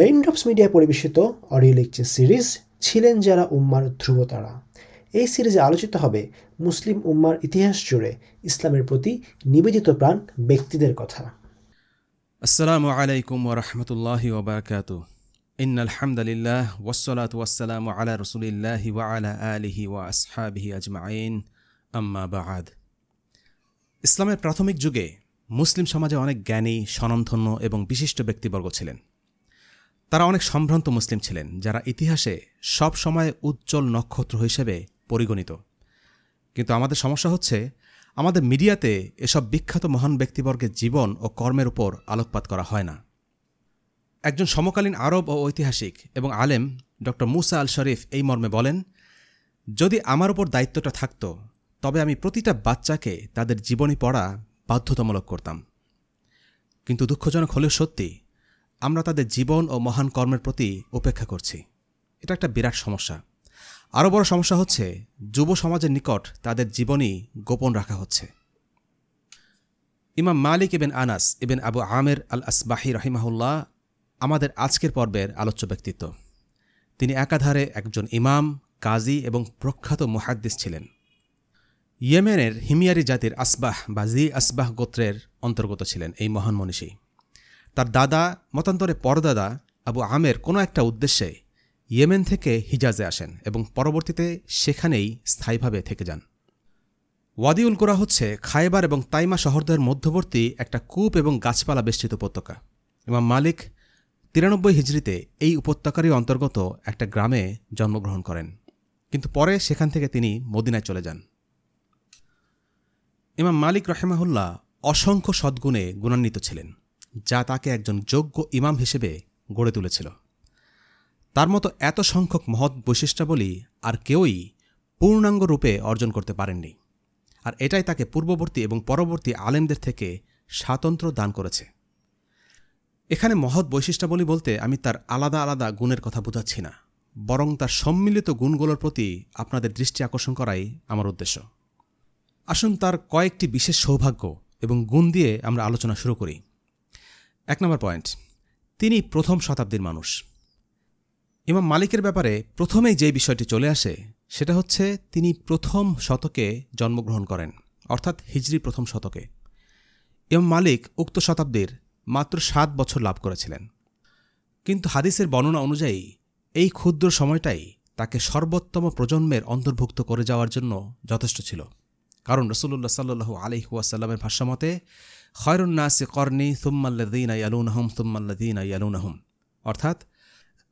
Raindrops Media পরিবেশিত audio lecture series ছিলেন যারা উম্মার ধ্রুবতারা এই সিরিজে আলোচিত হবে মুসলিম উম্মার ইতিহাস জুড়ে ইসলামের প্রতি নিবেদিত প্রাণ ব্যক্তিদের কথা। আসসালামু আলাইকুম ওরহমতুল্লাহি ওবরাকাত ইন আলহামদুলিল্লাহ ওসলাত ওয়াসালাম আলা রসুলিল্লাহি ওয়া আলা আলিহি ওয়া আসহাবিহি আজমাইন। আম্মা বাহাদ ইসলামের প্রাথমিক যুগে মুসলিম সমাজে অনেক জ্ঞানী, স্বনামধন্য এবং বিশিষ্ট ব্যক্তিবর্গ ছিলেন। তারা অনেক সম্ভ্রান্ত মুসলিম ছিলেন, যারা ইতিহাসে সব সময় উজ্জ্বল নক্ষত্র হিসেবে পরিগণিত। কিন্তু আমাদের সমস্যা হচ্ছে, আমাদের মিডিয়াতে এসব বিখ্যাত মহান ব্যক্তিবর্গের জীবন ও কর্মের উপর আলোকপাত করা হয় না। একজন সমকালীন আরব ও ঐতিহাসিক এবং আলেম ড. মুসা আল শরীফ এই মর্মে বলেন, যদি আমার উপর দায়িত্বটা থাকত, তবে আমি প্রতিটা বাচ্চাকে তাদের জীবনী পড়া বাধ্যতামূলক করতাম। কিন্তু দুঃখজনক হলেও সত্যি আমরা তাদের জীবন ও মহান কর্মের প্রতি উপেক্ষা করছি। এটা একটা বিরাট সমস্যা। আরও বড় সমস্যা হচ্ছে, যুব সমাজের নিকট তাদের জীবনী গোপন রাখা হচ্ছে। ইমাম মালিক ইবেন আনাস ইবেন আবু আমের আল আসবাহি রহিমাহুল্লাহ আমাদের আজকের পর্বের আলোচ্য ব্যক্তিত্ব। তিনি একাধারে একজন ইমাম, কাজী এবং প্রখ্যাত মুহাদ্দিস ছিলেন। ইয়েমেনের হিমিয়ারি জাতির আসবাহ বা জি আসবাহ গোত্রের অন্তর্গত ছিলেন এই মহান মনীষী। তার দাদা, মতান্তরে পরদাদা আবু আমের কোনো একটা উদ্দেশ্যে ইয়েমেন থেকে হিজাজে আসেন এবং পরবর্তীতে সেখানেই স্থায়ীভাবে থেকে যান। ওয়াদিউল কোরা হচ্ছে খায়বার এবং তাইমা শহরদের মধ্যবর্তী একটা কূপ এবং গাছপালা বেষ্টিত উপত্যকা। এবং মালিক তিরানব্বই হিজড়িতে এই উপত্যকারই অন্তর্গত একটা গ্রামে জন্মগ্রহণ করেন। কিন্তু পরে সেখান থেকে তিনি মদিনায় চলে যান। ইমাম মালিক রহেমাহুল্লাহ অসংখ্য সদ্গুণে গুণান্বিত ছিলেন। যা তাকে একজন যোগ্য ইমাম হিসেবে গড়ে তুলেছিল। তার মতো এত সংখ্যক মহৎ বৈশিষ্ট্যাবলী আর কেউই পূর্ণাঙ্গ রূপে অর্জন করতে পারেননি। আর এটাই তাকে পূর্ববর্তী এবং পরবর্তী আলেমদের থেকে স্বাতন্ত্র দান করেছে। এখানে মহৎ বৈশিষ্ট্যাবলী বলতে আমি তার আলাদা আলাদা গুণের কথা বোঝাচ্ছি না, বরং তার সম্মিলিত গুণগুলোর প্রতি আপনাদের দৃষ্টি আকর্ষণ করাই আমার উদ্দেশ্য। আসুন তার কয়েকটি বিশেষ সৌভাগ্য এবং গুণ দিয়ে আমরা আলোচনা শুরু করি। এক নম্বর পয়েন্ট, তিনি প্রথম শতাব্দীর মানুষ। ইমাম মালিকের ব্যাপারে প্রথমেই যে বিষয়টি চলে আসে, সেটা হচ্ছে তিনি প্রথম শতকে জন্মগ্রহণ করেন, অর্থাৎ হিজরি প্রথম শতকে। ইমাম মালিক উক্ত শতাব্দীর মাত্র সাত বছর লাভ করেছিলেন। কিন্তু হাদিসের বর্ণনা অনুযায়ী এই ক্ষুদ্র সময়টাই তাকে সর্বোত্তম প্রজন্মের অন্তর্ভুক্ত করে যাওয়ার জন্য যথেষ্ট ছিল। কারণ রসুল্লাহ সাল্লু আলহিউসাল্লামের ভাষ্যমতে খয়রুন্নাসি কর্নি সুম্মাল্লাদিন আয়ালুনহম সুম্মাল্লাদিন আয়ালুনহম অর্থাৎ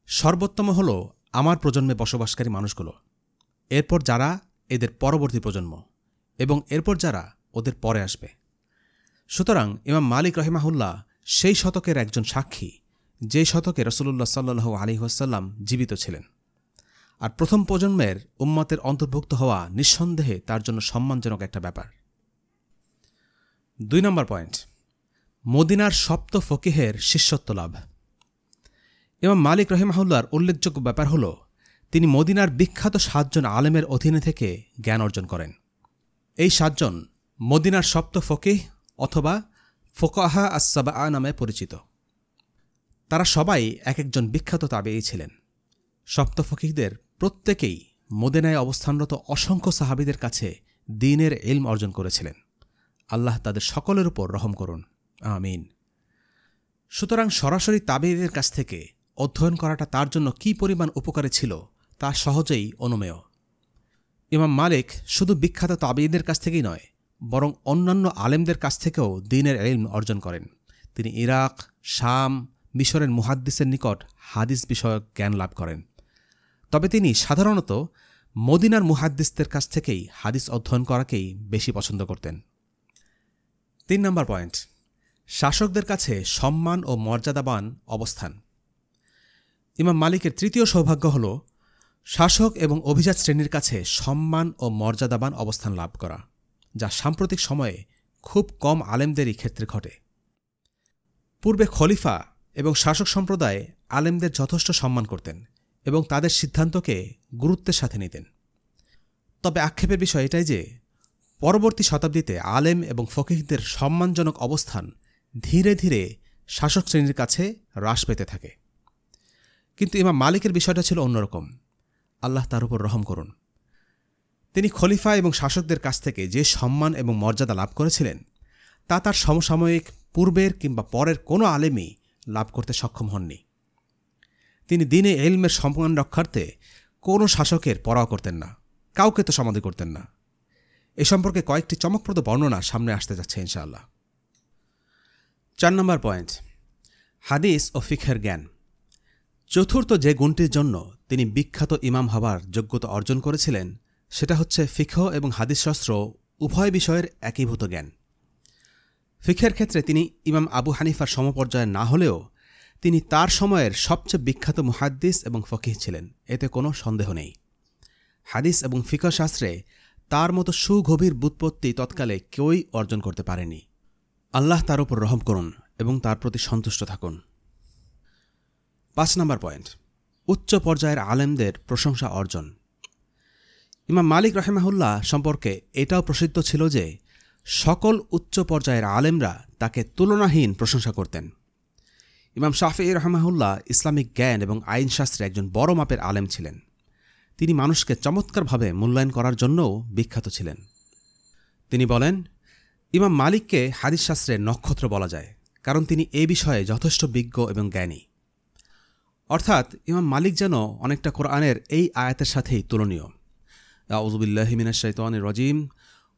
সর্বোত্তম হল আমার প্রজন্মে বসবাসকারী মানুষগুলো। এরপর যারা এদের পরবর্তী প্রজন্ম এবং এরপর যারা ওদের পরে আসবে। সুতরাং ইমাম মালিক রহিমাহুল্লাহ সেই শতকের একজন সাক্ষী, যে শতকে রসুল্লাহ সাল্লু আলী ওয়াসাল্লাম জীবিত ছিলেন। আর প্রথম প্রজন্মের উম্মতের অন্তর্ভুক্ত হওয়া নিঃসন্দেহে তার জন্য সম্মানজনক একটা ব্যাপার। দুই নম্বর পয়েন্ট। মদিনার সপ্ত ফকিহের শিষ্যত্ব লাভ। এবং মালিক রহিমাহুল্লার উল্লেখযোগ্য ব্যাপার হল, তিনি মদিনার বিখ্যাত সাতজন আলেমের অধীনে থেকে জ্ঞান অর্জন করেন। এই সাতজন মদিনার সপ্ত ফকিহ অথবা ফোকাহা আসাবা নামে পরিচিত। তারা সবাই এক একজন বিখ্যাত তাবেই ছিলেন। সপ্ত ফকিহদের প্রত্যেকেই মদিনায় অবস্থানরত অসংখ্য সাহাবিদের কাছে দিনের এলম অর্জন করেছিলেন। আল্লাহ তাদের সকলের উপর রহম করুন। আমিন। সুতরাং সরাসরি তাবেদের কাছ থেকে অধ্যয়ন করাটা তার জন্য কি পরিমাণ উপকারে ছিল, তা সহজেই অনুমেয়। ইমাম মালিক শুধু বিখ্যাত তাবেইদের কাছ থেকেই নয়, বরং অন্যান্য আলেমদের কাছ থেকেও দিনের এলম অর্জন করেন। তিনি ইরাক, শাম, মিশরের মুহাদ্দিসের নিকট হাদিস বিষয়ক জ্ঞান লাভ করেন। তবে তিনি সাধারণত মদিনার মুহাদ্দিসদের কাছ থেকেই হাদিস অধ্যয়ন করাকেই বেশি পছন্দ করতেন। তিন নম্বর পয়েন্ট। শাসকদের কাছে সম্মান ও মর্যাদাবান অবস্থান। ইমাম মালিকের তৃতীয় সৌভাগ্য হল, শাসক এবং অভিজাত শ্রেণির কাছে সম্মান ও মর্যাদাবান অবস্থান লাভ করা, যা সাম্প্রতিক সময়ে খুব কম আলেমদেরই ক্ষেত্রে ঘটে। পূর্বে খলিফা এবং শাসক সম্প্রদায় আলেমদের যথেষ্ট সম্মান করতেন এবং তাদের সিদ্ধান্তকে গুরুত্বের সাথে নিতেন। তবে আক্ষেপের বিষয় এটাই যে পরবর্তী শতাব্দীতে আলেম এবং ফকিহদের সম্মানজনক অবস্থান ধীরে ধীরে শাসক শ্রেণির কাছে হ্রাস পেতে থাকে। কিন্তু ইমাম মালিকের বিষয়টা ছিল অন্যরকম। আল্লাহ তার উপর রহম করুন। তিনি খলিফা এবং শাসকদের কাছ থেকে যে সম্মান এবং মর্যাদা লাভ করেছিলেন, তা তার সমসাময়িক পূর্বের কিংবা পরের কোনো আলেমই লাভ করতে সক্ষম হননি। তিনি দিনে এলমের সম্মান রক্ষার্থে কোনো শাসকের পরাও করতেন না, কাউকে তো সমাধি করতেন না। এ সম্পর্কে কয়েকটি চমকপ্রদ বর্ণনা সামনে আসতে যাচ্ছে, ইনশাআল্লাহ। চার নম্বর পয়েন্ট। হাদিস ও ফিখের জ্ঞান। চতুর্থ যে গুণটির জন্য তিনি বিখ্যাত ইমাম হবার যোগ্যতা অর্জন করেছিলেন, সেটা হচ্ছে ফিখ এবং হাদিস হাদিসশাস্ত্র উভয় বিষয়ের একীভূত জ্ঞান। ফিখের ক্ষেত্রে তিনি ইমাম আবু হানিফার সমপর্যায়ে না হলেও তিনি তার সময়ের সবচেয়ে বিখ্যাত মুহাদ্দিস এবং ফকিহ ছিলেন, এতে কোনো সন্দেহ নেই। হাদিস এবং ফিকহ শাস্ত্রে তার মতো সুগভীর বুৎপত্তি তৎকালে কেউই অর্জন করতে পারেনি। আল্লাহ তার উপর রহম করুন এবং তার প্রতি সন্তুষ্ট থাকুন। পাঁচ নম্বর পয়েন্ট। উচ্চ পর্যায়ের আলেমদের প্রশংসা অর্জন। ইমাম মালিক রহেমাহুল্লাহ সম্পর্কে এটাও প্রসিদ্ধ ছিল যে, সকল উচ্চ পর্যায়ের আলেমরা তাকে তুলনাহীন প্রশংসা করতেন। ইমাম শাফি রহমাহুল্লাহ ইসলামিক জ্ঞান এবং আইনশাস্ত্রে একজন বড় মাপের আলেম ছিলেন। তিনি মানুষকে চমৎকারভাবে মূল্যায়ন করার জন্যও বিখ্যাত ছিলেন তিনি বলেন ইমাম মালিককে হাদিসশাস্ত্রের নক্ষত্র বলা যায় কারণ তিনি এ বিষয়ে যথেষ্ট বিজ্ঞ এবং জ্ঞানী অর্থাৎ ইমাম মালিক যেন অনেকটা কোরআনের এই আয়াতের সাথেই তুলনীয় আউজুবিল্লাহিমিনাশাইতানির রজিম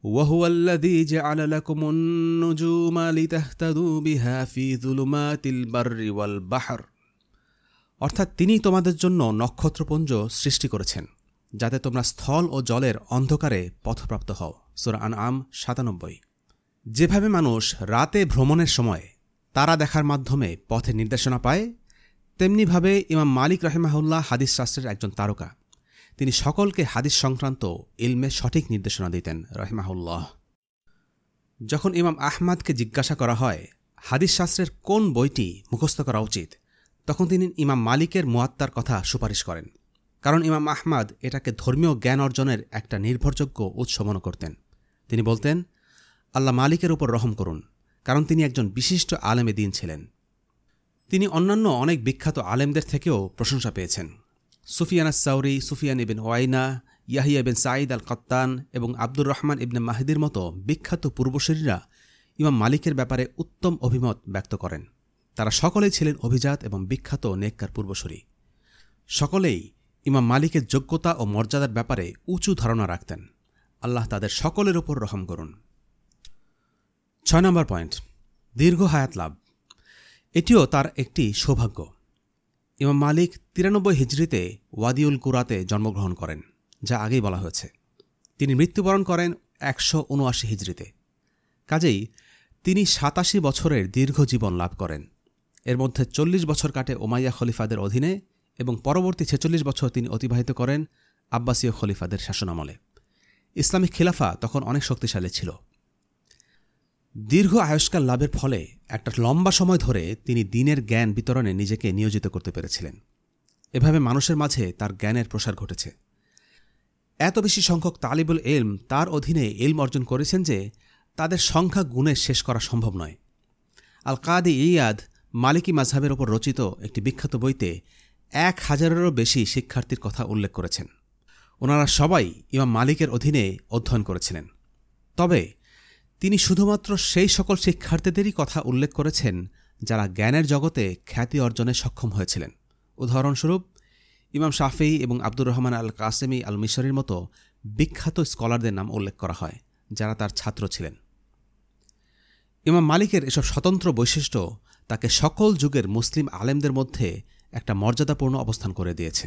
وهو الذي جعل لكم النجوم لتهتدوا بها في ظلمات البر والبحر অর্থাৎ তিনি তোমাদের জন্য নক্ষত্রপুঞ্জ সৃষ্টি করেছেন যাতে তোমরা স্থল ও জলের অন্ধকারে পথপ্রাপ্ত হও। সুরা আন আম সাতানব্বই। যেভাবে মানুষ রাতে ভ্রমণের সময় তারা দেখার মাধ্যমে পথে নির্দেশনা পায়, তেমনিভাবে ইমাম মালিক রাহেমাহুল্লাহ হাদিস শাস্ত্রের একজন তারকা। তিনি সকলকে হাদিস সংক্রান্ত ইলমে সঠিক নির্দেশনা দিতেন, রহেমাহুল্লাহ। যখন ইমাম আহমাদকে জিজ্ঞাসা করা হয়, হাদিস শাস্ত্রের কোন বইটি মুখস্থ করা উচিত? তখন তিনি ইমাম মালিকের মুয়াত্তার কথা সুপারিশ করেন। কারণ ইমাম আহমাদ এটাকে ধর্মীয় জ্ঞান অর্জনের একটা নির্ভরযোগ্য উৎস মনে করতেন। তিনি বলতেন, আল্লাহ মালিকের উপর রহম করুন, কারণ তিনি একজন বিশিষ্ট আলেমে দিন ছিলেন। তিনি অন্যান্য অনেক বিখ্যাত আলেমদের থেকেও প্রশংসা পেয়েছেন। সুফিয়ান সাউরি সুফিয়ান ইবিন ওয়াইনা, ইয়াহিয়া বিন সাঈদ আল কত্তান এবং আব্দুর রহমান ইবনে মাহিদির মতো বিখ্যাত পূর্বশরীরা ইমাম মালিকের ব্যাপারে উত্তম অভিমত ব্যক্ত করেন। তারা সকলেই ছিলেন অভিজাত এবং বিখ্যাত নেককার পূর্বশরী। সকলেই ইমাম মালিকের যোগ্যতা ও মর্যাদার ব্যাপারে উঁচু ধারণা রাখতেন। আল্লাহ তাদের সকলের ওপর রহম করুন। ছয় নম্বর পয়েন্ট, দীর্ঘ হায়াত লাভ। এটিও তার একটি সৌভাগ্য। ইমাম মালিক তিরানব্বই হিজড়িতে ওয়াদিউল কুরাতে জন্মগ্রহণ করেন, যা আগেই বলা হয়েছে। তিনি মৃত্যুবরণ করেন একশো উনআশি হিজড়িতে। কাজেই তিনি সাতাশি বছরের দীর্ঘ জীবন লাভ করেন। এর মধ্যে চল্লিশ বছর কাটে ওমাইয়া খলিফাদের অধীনে এবং পরবর্তী ছেচল্লিশ বছর তিনি অতিবাহিত করেন আব্বাসীয় খলিফাদের শাসনামলে। ইসলামিক খিলাফা তখন অনেক শক্তিশালী ছিল। দীর্ঘ আয়স্কাল লাভের ফলে একটা লম্বা সময় ধরে তিনি দিনের জ্ঞান বিতরণে নিজেকে নিয়োজিত করতে পেরেছিলেন। এভাবে মানুষের মাঝে তার জ্ঞানের প্রসার ঘটেছে। এত বেশি সংখ্যক তালিবুল এলম তার অধীনে এলম অর্জন করেছেন যে তাদের সংখ্যা গুণে শেষ করা সম্ভব নয়। আল কাদি ইয়াদ মালিকি মাঝহাবের ওপর রচিত একটি বিখ্যাত বইতে এক হাজারেরও বেশি শিক্ষার্থীর কথা উল্লেখ করেছেন। ওনারা সবাই ইমাম মালিকের অধীনে অধ্যয়ন করেছিলেন। তবে তিনি শুধুমাত্র সেই সকল শিক্ষার্থীদেরই কথা উল্লেখ করেছেন যারা জ্ঞানের জগতে খ্যাতি অর্জনে সক্ষম হয়েছিলেন। উদাহরণস্বরূপ, ইমাম শাফি এবং আব্দুর রহমান আল কাসেমি আল মিশরির মতো বিখ্যাত স্কলারদের নাম উল্লেখ করা হয়, যারা তার ছাত্র ছিলেন। ইমাম মালিকের এসব স্বতন্ত্র বৈশিষ্ট্য তাকে সকল যুগের মুসলিম আলেমদের মধ্যে একটা মর্যাদাপূর্ণ অবস্থান করে দিয়েছে।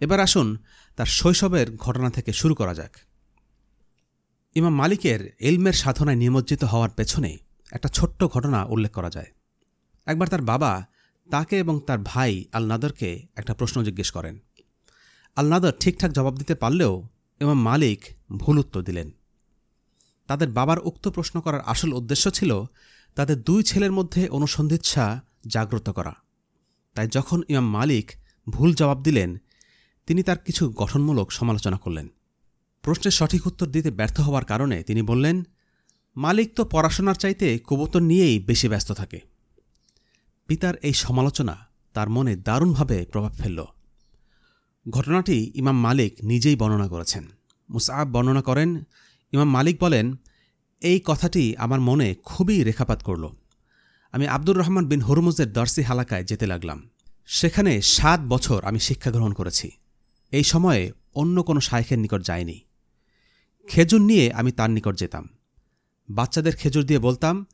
এবার আসুন তার শৈশবের ঘটনা থেকে শুরু করা যাক। ইমাম মালিকের এলমের সাধনায় নিমজ্জিত হওয়ার পেছনে একটা ছোট্ট ঘটনা উল্লেখ করা যায়। একবার তার বাবা তাকে এবং তার ভাই আল নাদরকে একটা প্রশ্ন জিজ্ঞেস করেন। আল নাদর ঠিকঠাক জবাব দিতে পারলেও ইমাম মালিক ভুল উত্তর দিলেন। তাদের বাবার উক্ত প্রশ্ন করার আসল উদ্দেশ্য ছিল তাদের দুই ছেলের মধ্যে অনুসন্ধিচ্ছা জাগ্রত করা। তাই যখন ইমাম মালিক ভুল জবাব দিলেন, তিনি তার কিছু গঠনমূলক সমালোচনা করলেন। প্রশ্নের সঠিক উত্তর দিতে ব্যর্থ হওয়ার কারণে তিনি বললেন, মালিক তো পড়াশোনার চাইতে কবুতর নিয়েই বেশি ব্যস্ত থাকে। পিতার এই সমালোচনা তার মনে দারুণভাবে প্রভাব ফেলল। ঘটনাটি ইমাম মালিক নিজেই বর্ণনা করেছেন। মুসাব বর্ণনা করেন, ইমাম মালিক বলেন, এই কথাটি আমার মনে খুবই রেখাপাত করল। আমি আব্দুর রহমান বিন হরমুজের দর্সি হালাকায় যেতে লাগলাম। সেখানে সাত বছর আমি শিক্ষা গ্রহণ করেছি। এই সময়ে অন্য কোনো শায়েখের নিকট যাইনি। খেজুর নিয়ে আমি তার নিকট যেতাম। বাচ্চাদের খেজুর দিয়ে বলতাম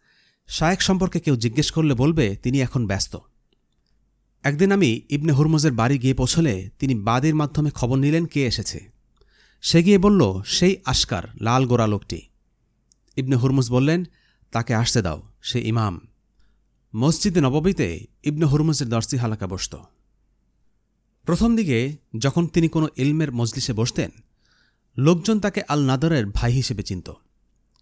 শায়েক সম্পর্কে কেউ জিজ্ঞেস করলে বলবে, তিনি এখন ব্যস্ত। একদিন আমি ইবনে হুরমুজের বাড়ি গিয়ে পৌঁছলে তিনি বাদির মাধ্যমে খবর নিলেন কে এসেছে। সে গিয়ে বলল, সেই আশকার, লাল গোড়া লোকটি। ইবনে হুরমুজ বললেন, তাকে আসতে দাও, সে ইমাম। মসজিদে নববীতে ইবনে হুরমুজের দর্শি হালাকা বসত। প্রথম দিকে যখন তিনি কোনো ইলমের মজলিসে বসতেন, লোকজন তাকে আল নাদরের ভাই হিসেবে চিনত।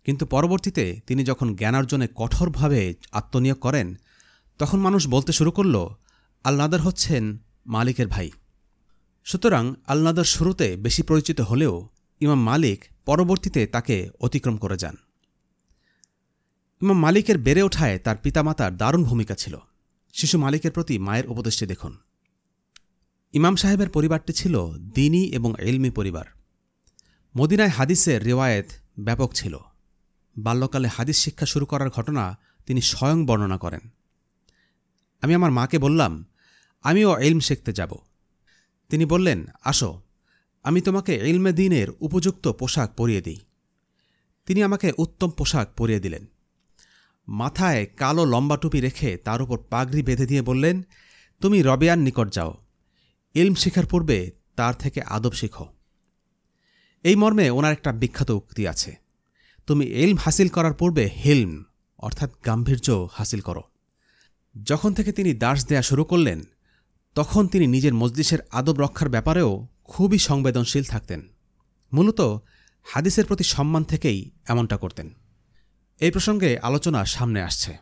কিন্তু পরবর্তীতে তিনি যখন জ্ঞানার্জনে কঠোরভাবে আত্মনিয়োগ করেন, তখন মানুষ বলতে শুরু করল, আলনাদার হচ্ছেন মালিকের ভাই। সুতরাং আলনাদার শুরুতে বেশি পরিচিত হলেও ইমাম মালিক পরবর্তীতে তাকে অতিক্রম করে যান। ইমাম মালিকের বেড়ে ওঠায় তার পিতামাতার দারুণ ভূমিকা ছিল। শিশু মালিকের প্রতি মায়ের উপদেশটি দেখুন। ইমাম সাহেবের পরিবারটি ছিল দিনী এবং এলমি পরিবার। মদিনায় হাদিসের রেওয়ায়েত ব্যাপক ছিল। বাল্যকালে হাদিস শিক্ষা শুরু করার ঘটনা তিনি স্বয়ং বর্ণনা করেন। আমি আমার মাকে বললাম, আমিও এলম শিখতে যাব। তিনি বললেন, আসো, আমি তোমাকে এলমে দিনের উপযুক্ত পোশাক পরিয়ে দিই। তিনি আমাকে উত্তম পোশাক পরিয়ে দিলেন। মাথায় কালো লম্বা টুপি রেখে তার উপর পাগড়ি বেঁধে দিয়ে বললেন, তুমি রবেয়ার নিকট যাও। ইলম শেখার পূর্বে তার থেকে আদব শিখো। এই মর্মে ওনার একটা বিখ্যাত উক্তি আছে। তুমি এলম হাসিল করার পূর্বে হেলম, অর্থাৎ গাম্ভীর্য, হাসিল করো। যখন থেকে তিনি দাস দেয়া শুরু করলেন, তখন তিনি নিজের মজলিসের আদব রক্ষার ব্যাপারেও খুবই সংবেদনশীল থাকতেন। মূলত হাদিসের প্রতি সম্মান থেকেই এমনটা করতেন। এই প্রসঙ্গে আলোচনা সামনে আসছে।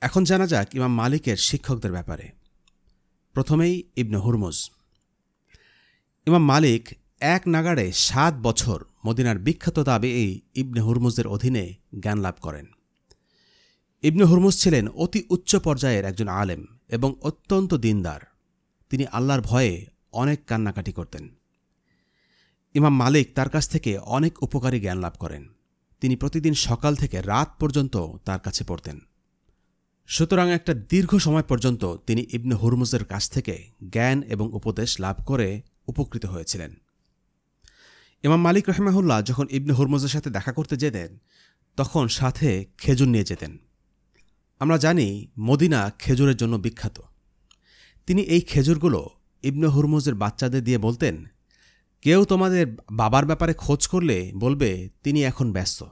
এখন জানা যাক ইমাম মালিকের শিক্ষকদের ব্যাপারে। প্রথমেই ইবনে হুরমুজ। ইমাম মালিক এক নাগাড়ে সাত বছর মদিনার বিখ্যাত দাবি এই ইবনে হুরমুজের অধীনে জ্ঞান লাভ করেন। ইবনে হুরমুজ ছিলেন অতি উচ্চ পর্যায়ের একজন আলেম এবং অত্যন্ত দিনদার। তিনি আল্লাহর ভয়ে অনেক কান্নাকাটি করতেন। ইমাম মালিক তার কাছ থেকে অনেক উপকারী জ্ঞান লাভ করেন। তিনি প্রতিদিন সকাল থেকে রাত পর্যন্ত তার কাছে পড়তেন। সুতরাং একটা দীর্ঘ সময় পর্যন্ত তিনি ইবনে হুরমুজের কাছ থেকে জ্ঞান এবং উপদেশ লাভ করে উপকৃত হয়েছিলেন। ইমাম মালিক রহমাহুল্লাহ যখন ইবনে হুরমুজের সাথে দেখা করতে যেতেন, তখন সাথে খেজুর নিয়ে যেতেন। আমরা জানি মদিনা খেজুরের জন্য বিখ্যাত। তিনি এই খেজুরগুলো ইবনে হুরমুজের বাচ্চাদের দিয়ে বলতেন কেউ তোমাদের বাবার ব্যাপারে খোঁজ করলে বলবে, তিনি এখন ব্যস্ত।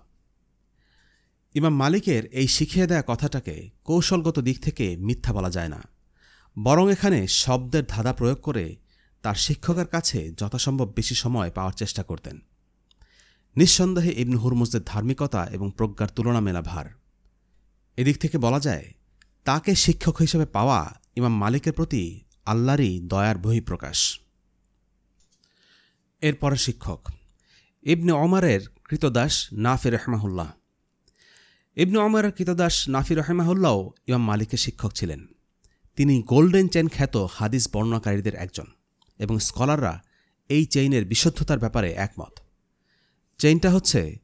ইমাম মালিকের এই শিখিয়ে দেয়া কথাটাকে কৌশলগত দিক থেকে মিথ্যা বলা যায় না। বরং এখানে শব্দের ধাঁধা প্রয়োগ করে তার শিক্ষকের কাছে যথাসম্ভব বেশি সময় পাওয়ার চেষ্টা করতেন। নিঃসন্দেহে ইবনু হুরমুজদের ধার্মিকতা এবং প্রজ্ঞার তুলনা মেলা ভার এদিক থেকে বলা যায়, তাকে শিক্ষক হিসেবে পাওয়া ইমাম মালিকের প্রতি আল্লাহরই দয়ার বহিঃপ্রকাশ। এরপরে শিক্ষক। ইবনে অমরের কৃতদাস নাফি রহমাহুল্লাহ। ইবনে অমরের কৃতদাস নাফি রহমাহুল্লাও ইমাম মালিকের শিক্ষক ছিলেন। তিনি গোল্ডেন চেন খ্যাত হাদিস বর্ণনাকারীদের একজন এবং স্কলাররা এই চেইনের বিশুদ্ধতার ব্যাপারে একমত। চেইনটা হচ্ছে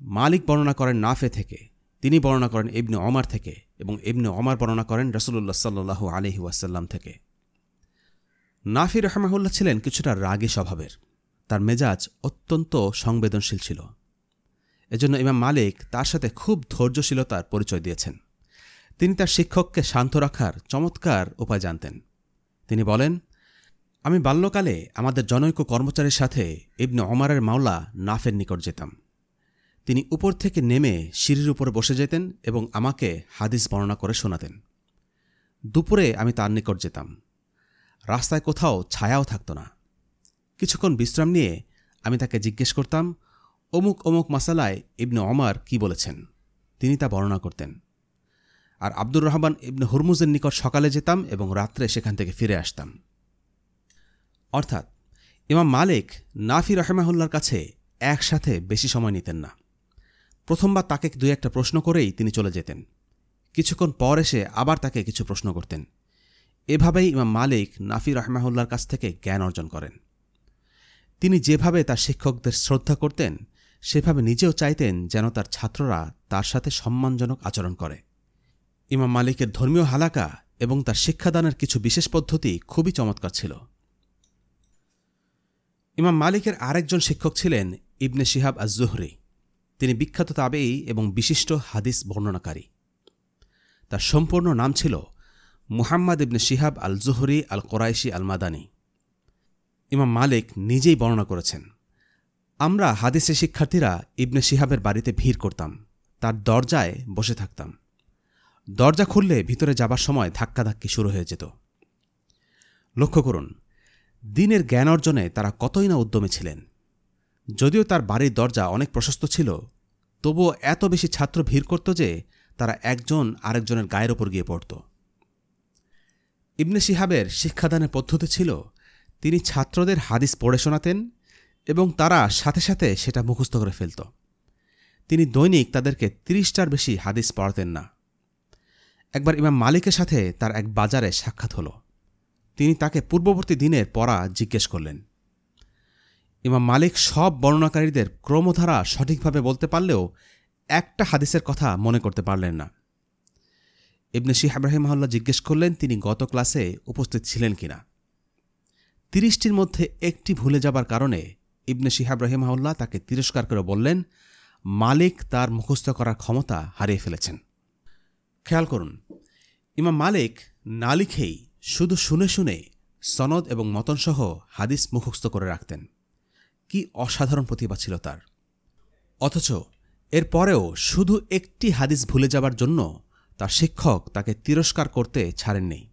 মালিক বর্ণনা করেন নাফে থেকে, তিনি বর্ণনা করেন ইবনে অমার থেকে এবং ইবনে অমার বর্ণনা করেন রসুল্লাহ সাল্লু আলহি ওয়াসাল্লাম থেকে। নাফি রহমাহুল্লাহ ছিলেন কিছুটা রাগী স্বভাবের। তার মেজাজ অত্যন্ত সংবেদনশীল ছিল। এজন্য ইমাম মালিক তার সাথে খুব ধৈর্যশীলতার পরিচয় দিয়েছেন। তিনি তার শিক্ষককে শান্ত রাখার চমৎকার উপায় জানতেন। তিনি বলেন, আমি বাল্যকালে আমাদের জনৈক কর্মচারীর সাথে ইবনে অমারের মাওলা নাফের নিকট যেতাম। তিনি উপর থেকে নেমে সিঁড়ির উপরে বসে যেতেন এবং আমাকে হাদিস বর্ণনা করে শোনাতেন। দুপুরে আমি তার নিকট যেতাম। রাস্তায় কোথাও ছায়াও থাকত না। কিছুক্ষণ বিশ্রাম নিয়ে আমি তাকে জিজ্ঞেস করতাম, অমুক অমুক মাসালায় ইবনে অমার কি বলেছেন? তিনি তা বর্ণনা করতেন। আর আব্দুর রহমান ইবনে হুরমুজের নিকট সকালে যেতাম এবং রাত্রে সেখান থেকে ফিরে আসতাম। অর্থাৎ, ইমাম মালিক নাফি রহমাহুল্লার কাছে একসাথে বেশি সময় নিতেন না। প্রথমবার তাকে দুই একটা প্রশ্ন করেই তিনি চলে যেতেন। কিছুক্ষণ পর এসে আবার তাকে কিছু প্রশ্ন করতেন। এভাবেই ইমাম মালিক নাফি রহমাহুল্লার কাছ থেকে জ্ঞান অর্জন করেন। তিনি যেভাবে তার শিক্ষকদের শ্রদ্ধা করতেন, সেভাবে নিজেও চাইতেন যেন তার ছাত্ররা তার সাথে সম্মানজনক আচরণ করে। ইমাম মালিকের ধর্মীয় হালাকা এবং তার শিক্ষাদানের কিছু বিশেষ পদ্ধতি খুবই চমৎকার ছিল। ইমাম মালিকের আরেকজন শিক্ষক ছিলেন ইবনে শিহাব আজ জুহরি তিনি বিখ্যাত তাবেই এবং বিশিষ্ট হাদিস বর্ণনাকারী। তার সম্পূর্ণ নাম ছিল Muhammad ibn Shihab al Zuhri al Qurashi al Madani Imam Malik নিজেই বর্ণনা করেছেন। আমরা হাদিসে শিক্ষার্থীরা ইবনে শিহাবের বাড়িতে ভিড় করতাম, তার দরজায় বসে থাকতাম। দরজা খুললে ভিতরে যাবার সময় ধাক্কাধাক্কি শুরু হয়ে যেত। লক্ষ্য করুন, দিনের জ্ঞান অর্জনে তারা কতই না উদ্যমে ছিলেন। যদিও তার বাড়ির দরজা অনেক প্রশস্ত ছিল, তবুও এত বেশি ছাত্র ভিড় করত যে তারা একজন আরেকজনের গায়ের ওপর গিয়ে পড়ত। ইবনে শিহাবের শিক্ষাদানের পদ্ধতি ছিল তিনি ছাত্রদের হাদিস পড়ে শোনাতেন এবং তারা সাথে সাথে সেটা মুখস্থ করে ফেলত। তিনি দৈনিক তাদেরকে তিরিশটার বেশি হাদিস পড়াতেন না। একবার ইমাম মালিকের সাথে তার এক বাজারে সাক্ষাৎ হল। তিনি তাকে পূর্ববর্তী দিনের পড়া জিজ্ঞেস করলেন। ইমাম মালিক সব বর্ণনাকারীদের ক্রমধারা সঠিকভাবে বলতে পারলেও একটা হাদিসের কথা মনে করতে পারলেন না। ইবনে শিহাব রাহিমহল্লা জিজ্ঞেস করলেন, তিনি গত ক্লাসে উপস্থিত ছিলেন কিনা? তিরিশটির মধ্যে একটি ভুলে যাবার কারণে ইবনে শিহাব রহিমাউল্লাহ তাকে তিরস্কার করে বললেন, মালিক তার মুখস্থ করার ক্ষমতা হারিয়ে ফেলেছেন। খেয়াল করুন, ইমাম মালিক না লিখেই শুধু শুনে শুনে সনদ এবং মতনসহ হাদিস মুখস্থ করে রাখতেন। কি অসাধারণ প্রতিভা ছিল তার। অথচ এরপরেও শুধু একটি হাদিস ভুলে যাবার জন্য তার শিক্ষক তাকে তিরস্কার করতে ছাড়েননি।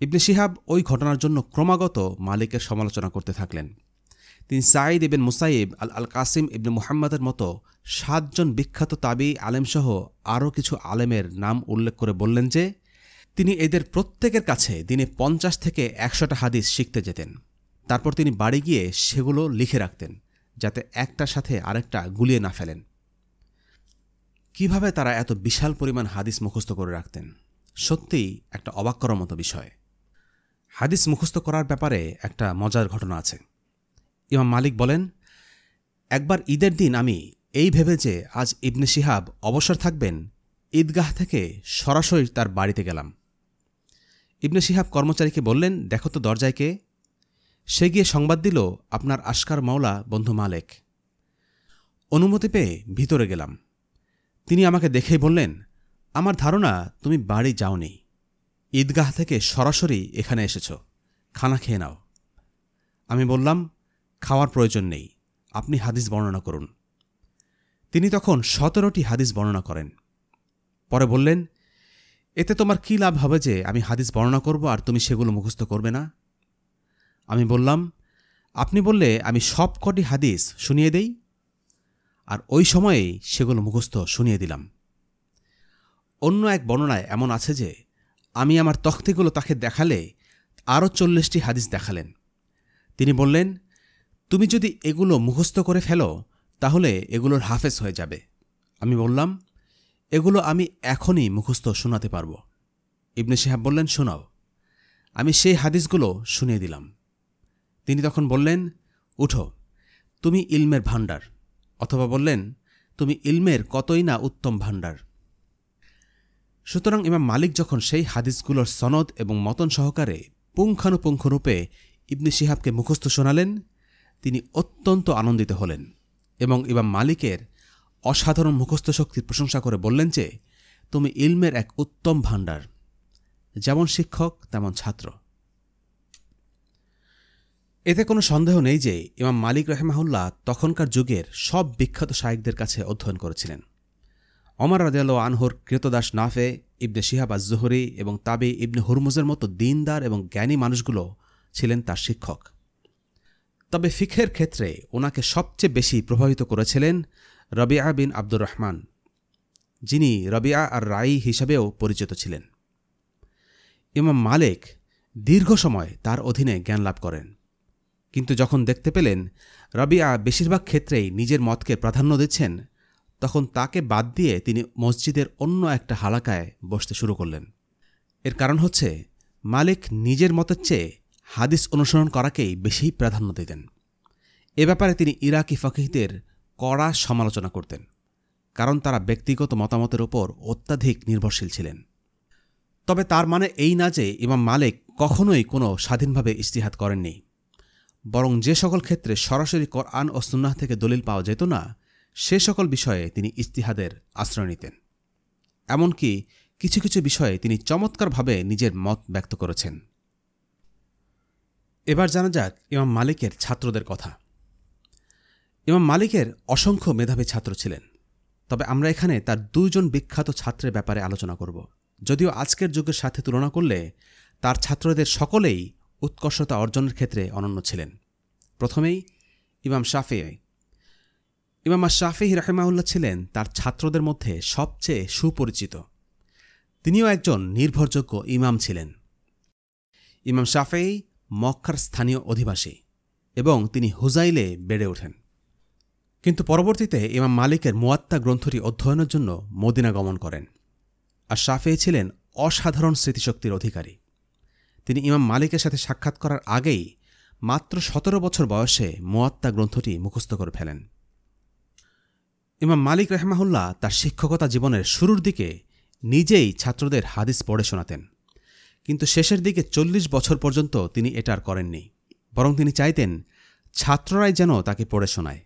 ইবনে শিহাব ওই ঘটনার জন্য ক্রমাগত মালিকের সমালোচনা করতে থাকলেন। তিনি সাঈদ ইবেন মুসাইব আল আল কাসিম ইবনে মুহাম্মদের মতো সাতজন বিখ্যাত তাবি আলেমসহ আরও কিছু আলেমের নাম উল্লেখ করে বললেন যে, তিনি এদের প্রত্যেকের কাছে দিনে পঞ্চাশ থেকে একশোটা হাদিস শিখতে যেতেন। তারপর তিনি বাড়ি গিয়ে সেগুলো লিখে রাখতেন, যাতে একটার সাথে আরেকটা গুলিয়ে না ফেলেন। কীভাবে তারা এত বিশাল পরিমাণ হাদিস মুখস্থ করে রাখতেন? সত্যিই একটা অবাক করার মতো বিষয়। হাদিস মুখস্থ করার ব্যাপারে একটা মজার ঘটনা আছে। ইমাম মালিক বলেন, একবার ঈদের দিন আমি এই ভেবে যে আজ ইবনে শিহাব অবসর থাকবেন, ঈদগাহ থেকে সরাসরি তার বাড়িতে গেলাম। ইবনে শিহাব কর্মচারীকে বললেন, দেখো তো দরজায় কে? সে গিয়ে সংবাদ দিল, আপনার আশকার মাওলা বন্ধু মালেক। অনুমতি পেয়ে ভিতরে গেলাম। তিনি আমাকে দেখেই বললেন, আমার ধারণা তুমি বাড়ি যাওনি। ঈদগাহ থেকে সরাসরি এখানে এসেছ। খানা খেয়ে নাও। আমি বললাম, খাওয়ার প্রয়োজন নেই। আপনি হাদিস বর্ণনা করুন। তিনি তখন সতেরোটি হাদিস বর্ণনা করেন। পরে বললেন, এতে তোমার কি লাভ হবে যে আমি হাদিস বর্ণনা করব আর তুমি সেগুলো মুখস্থ করবে না? আমি বললাম, আপনি বললে আমি সব কটি হাদিস শুনিয়ে দেই? আর ওই সময়েই সেগুলো মুখস্থ শুনিয়ে দিলাম। অন্য এক বর্ণনায় এমন আছে যে আমি আমার তখতিগুলো তাকে দেখালে আরও চল্লিশটি হাদিস দেখালেন। তিনি বললেন, তুমি যদি এগুলো মুখস্থ করে ফেলো, তাহলে এগুলোর হাফেজ হয়ে যাবে। আমি বললাম, এগুলো আমি এখনই মুখস্থ শোনাতে পারব। ইবনে সাহেব বললেন, শোনাও। আমি সেই হাদিসগুলো শুনিয়ে দিলাম। তিনি তখন বললেন, উঠো, তুমি ইলমের ভাণ্ডার। অথবা বললেন, তুমি ইলমের কতই না উত্তম ভাণ্ডার। সুতরাং ইমাম মালিক যখন সেই হাদিসগুলোর সনদ এবং মতন সহকারে পুঙ্খানুপুঙ্খরূপে ইবনে শিহাবকে মুখস্থ শোনালেন, তিনি অত্যন্ত আনন্দিত হলেন এবং ইমাম মালিকের অসাধারণ মুখস্থ শক্তির প্রশংসা করে বললেন যে, তুমি ইলমের এক উত্তম ভাণ্ডার, যেমন শিক্ষক, তেমন ছাত্র। এতে কোনো সন্দেহ নেই যে ইমাম মালিক রহমাহুল্লাহ তখনকার যুগের সব বিখ্যাত শায়কদের কাছে অধ্যয়ন করেছিলেন। অমর রাজিয়াল আনহর কৃতদাস নাফে, ইবনে শিহাব আজহরি এবং তাবে ইবনে হুরমুজের মতো দিনদার এবং জ্ঞানী মানুষগুলো ছিলেন তার শিক্ষক। তবে ফিখের ক্ষেত্রে ওনাকে সবচেয়ে বেশি প্রভাবিত করেছিলেন রবিয়া বিন আব্দুর রহমান, যিনি রবিয়া আর রাই হিসাবেও পরিচিত ছিলেন। ইমাম মালিক দীর্ঘ সময় তার অধীনে জ্ঞান লাভ করেন। কিন্তু যখন দেখতে পেলেন রবিয়া বেশিরভাগ ক্ষেত্রেই নিজের মতকে প্রাধান্য দিচ্ছেন তখন তাকে বাদ দিয়ে তিনি মসজিদের অন্য একটা হালাকায় বসতে শুরু করলেন। এর কারণ হচ্ছে, মালিক নিজের মতের চেয়ে হাদিস অনুসরণ করাকেই বেশি প্রাধান্য দিতেন। এ ব্যাপারে তিনি ইরাকি ফকিহদের কড়া সমালোচনা করতেন, কারণ তারা ব্যক্তিগত মতামতের ওপর অত্যাধিক নির্ভরশীল ছিলেন। তবে তার মানে এই না যে ইমাম মালিক কখনোই কোনো স্বাধীনভাবে ইস্তিহাদ করেননি, বরং যে সকল ক্ষেত্রে সরাসরি কোরআন ও সুন্নাহ থেকে দলিল পাওয়া যেত না সে সকল বিষয়ে তিনি ইস্তিহাদের আশ্রয় নিতেন। এমনকি কিছু কিছু বিষয়ে তিনি চমৎকারভাবে নিজের মত ব্যক্ত করেছেন। এবার জানা যাক ইমাম মালিকের ছাত্রদের কথা। ইমাম মালিকের অসংখ্য মেধাবী ছাত্র ছিলেন, তবে আমরা এখানে তার দুইজন বিখ্যাত ছাত্রের ব্যাপারে আলোচনা করব। যদিও আজকের যুগের সাথে তুলনা করলে তার ছাত্রদের সকলেই উৎকর্ষতা অর্জনের ক্ষেত্রে অনন্য ছিলেন। প্রথমেই ইমাম শাফি ইমাম শাফি রাহেমাউল্লাহ ছিলেন তার ছাত্রদের মধ্যে সবচেয়ে সুপরিচিত। তিনিও একজন নির্ভরযোগ্য ইমাম ছিলেন। ইমাম শাফেই মক্কার স্থানীয় অধিবাসী এবং তিনি হুজাইলে বেড়ে ওঠেন। কিন্তু পরবর্তীতে ইমাম মালিকের মোয়াত্তা গ্রন্থটি অধ্যয়নের জন্য মদিনা গমন করেন। আর শাফে ছিলেন অসাধারণ স্মৃতিশক্তির অধিকারী। তিনি ইমাম মালিকের সাথে সাক্ষাৎ করার আগেই মাত্র সতেরো বছর বয়সে মোয়াত্তা গ্রন্থটি মুখস্থ করে ফেলেন। ইমাম মালিক রেহমাহুল্লাহ তার শিক্ষকতা জীবনের শুরুর দিকে নিজেই ছাত্রদের হাদিস পড়ে শোনাতেন। কিন্তু শেষের দিকে চল্লিশ বছর পর্যন্ত তিনি এটা আর করেননি। বরং তিনি চাইতেন ছাত্ররাই যেন তাকে পড়ে শোনায়।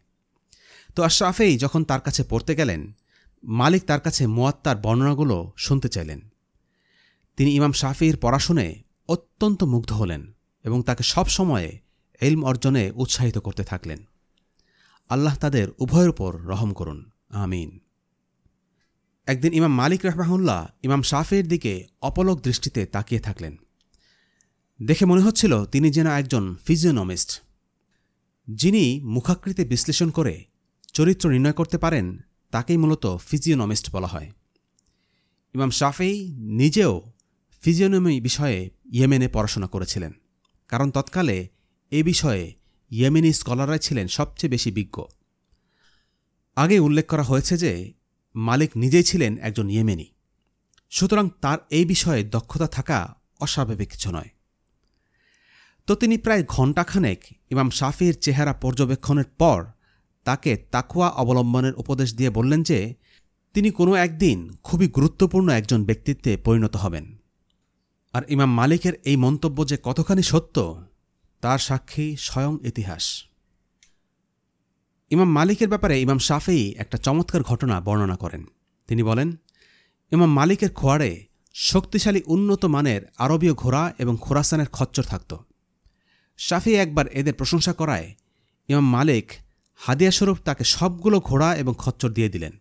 তো আশরাফেই যখন তার কাছে পড়তে গেলেন, মালিক তার কাছে মোয়াত্তার বর্ণনাগুলো শুনতে চাইলেন। তিনি ইমাম শাফির পড়া শুনে অত্যন্ত মুগ্ধ হলেন এবং তাকে সব সময়ে এলম অর্জনে উৎসাহিত করতে থাকলেন। আল্লাহ তাদের উভয়ের উপর রহম করুন। আমিন। একদিন ইমাম মালিক রহমাহুল্লাহ ইমাম শাফির দিকে অপলক দৃষ্টিতে তাকিয়ে থাকলেন। দেখে মনে হচ্ছিল তিনি যেন একজন ফিজিওনমিস্ট, যিনি মুখাকৃতি বিশ্লেষণ করে চরিত্র নির্ণয় করতে পারেন, তাকেই মূলত ফিজিওনমিস্ট বলা হয়। ইমাম শাফেই নিজেও ফিজিওনমি বিষয়ে ইয়েমেনে পড়াশোনা করেছিলেন, কারণ তৎকালে এ বিষয়ে ইয়েমেনি স্কলাররাই ছিলেন সবচেয়ে বেশি বিজ্ঞ। আগে উল্লেখ করা হয়েছে যে, মালিক নিজেই ছিলেন একজন ইয়েমেনি। সুতরাং তার এই বিষয়ে দক্ষতা থাকা অস্বাভাবিক কিছু নয়। তো তিনি প্রায় ঘণ্টাখানেক ইমাম শাফির চেহারা পর্যবেক্ষণের পর তাকে তাকুয়া অবলম্বনের উপদেশ দিয়ে বললেন যে, তিনি কোনো একদিন খুবই গুরুত্বপূর্ণ একজন ব্যক্তিত্বে পরিণত হবেন। আর ইমাম মালিকের এই মন্তব্য যে কতখানি সত্য তার সাক্ষী স্বয়ং ইতিহাস। ইমাম মালিকের ব্যাপারে ইমাম শাফেই একটা চমৎকার ঘটনা বর্ণনা করেন। তিনি বলেন, ইমাম মালিকের খোয়াড়ে শক্তিশালী উন্নত মানের আরবীয় ঘোড়া এবং খোরাসানের খচ্চর থাকত। শাফি একবার এদের প্রশংসা করায় ইমাম মালিক হাদিয়াস্বরূপ তাকে সবগুলো ঘোড়া এবং খচ্চর দিয়ে দিলেন।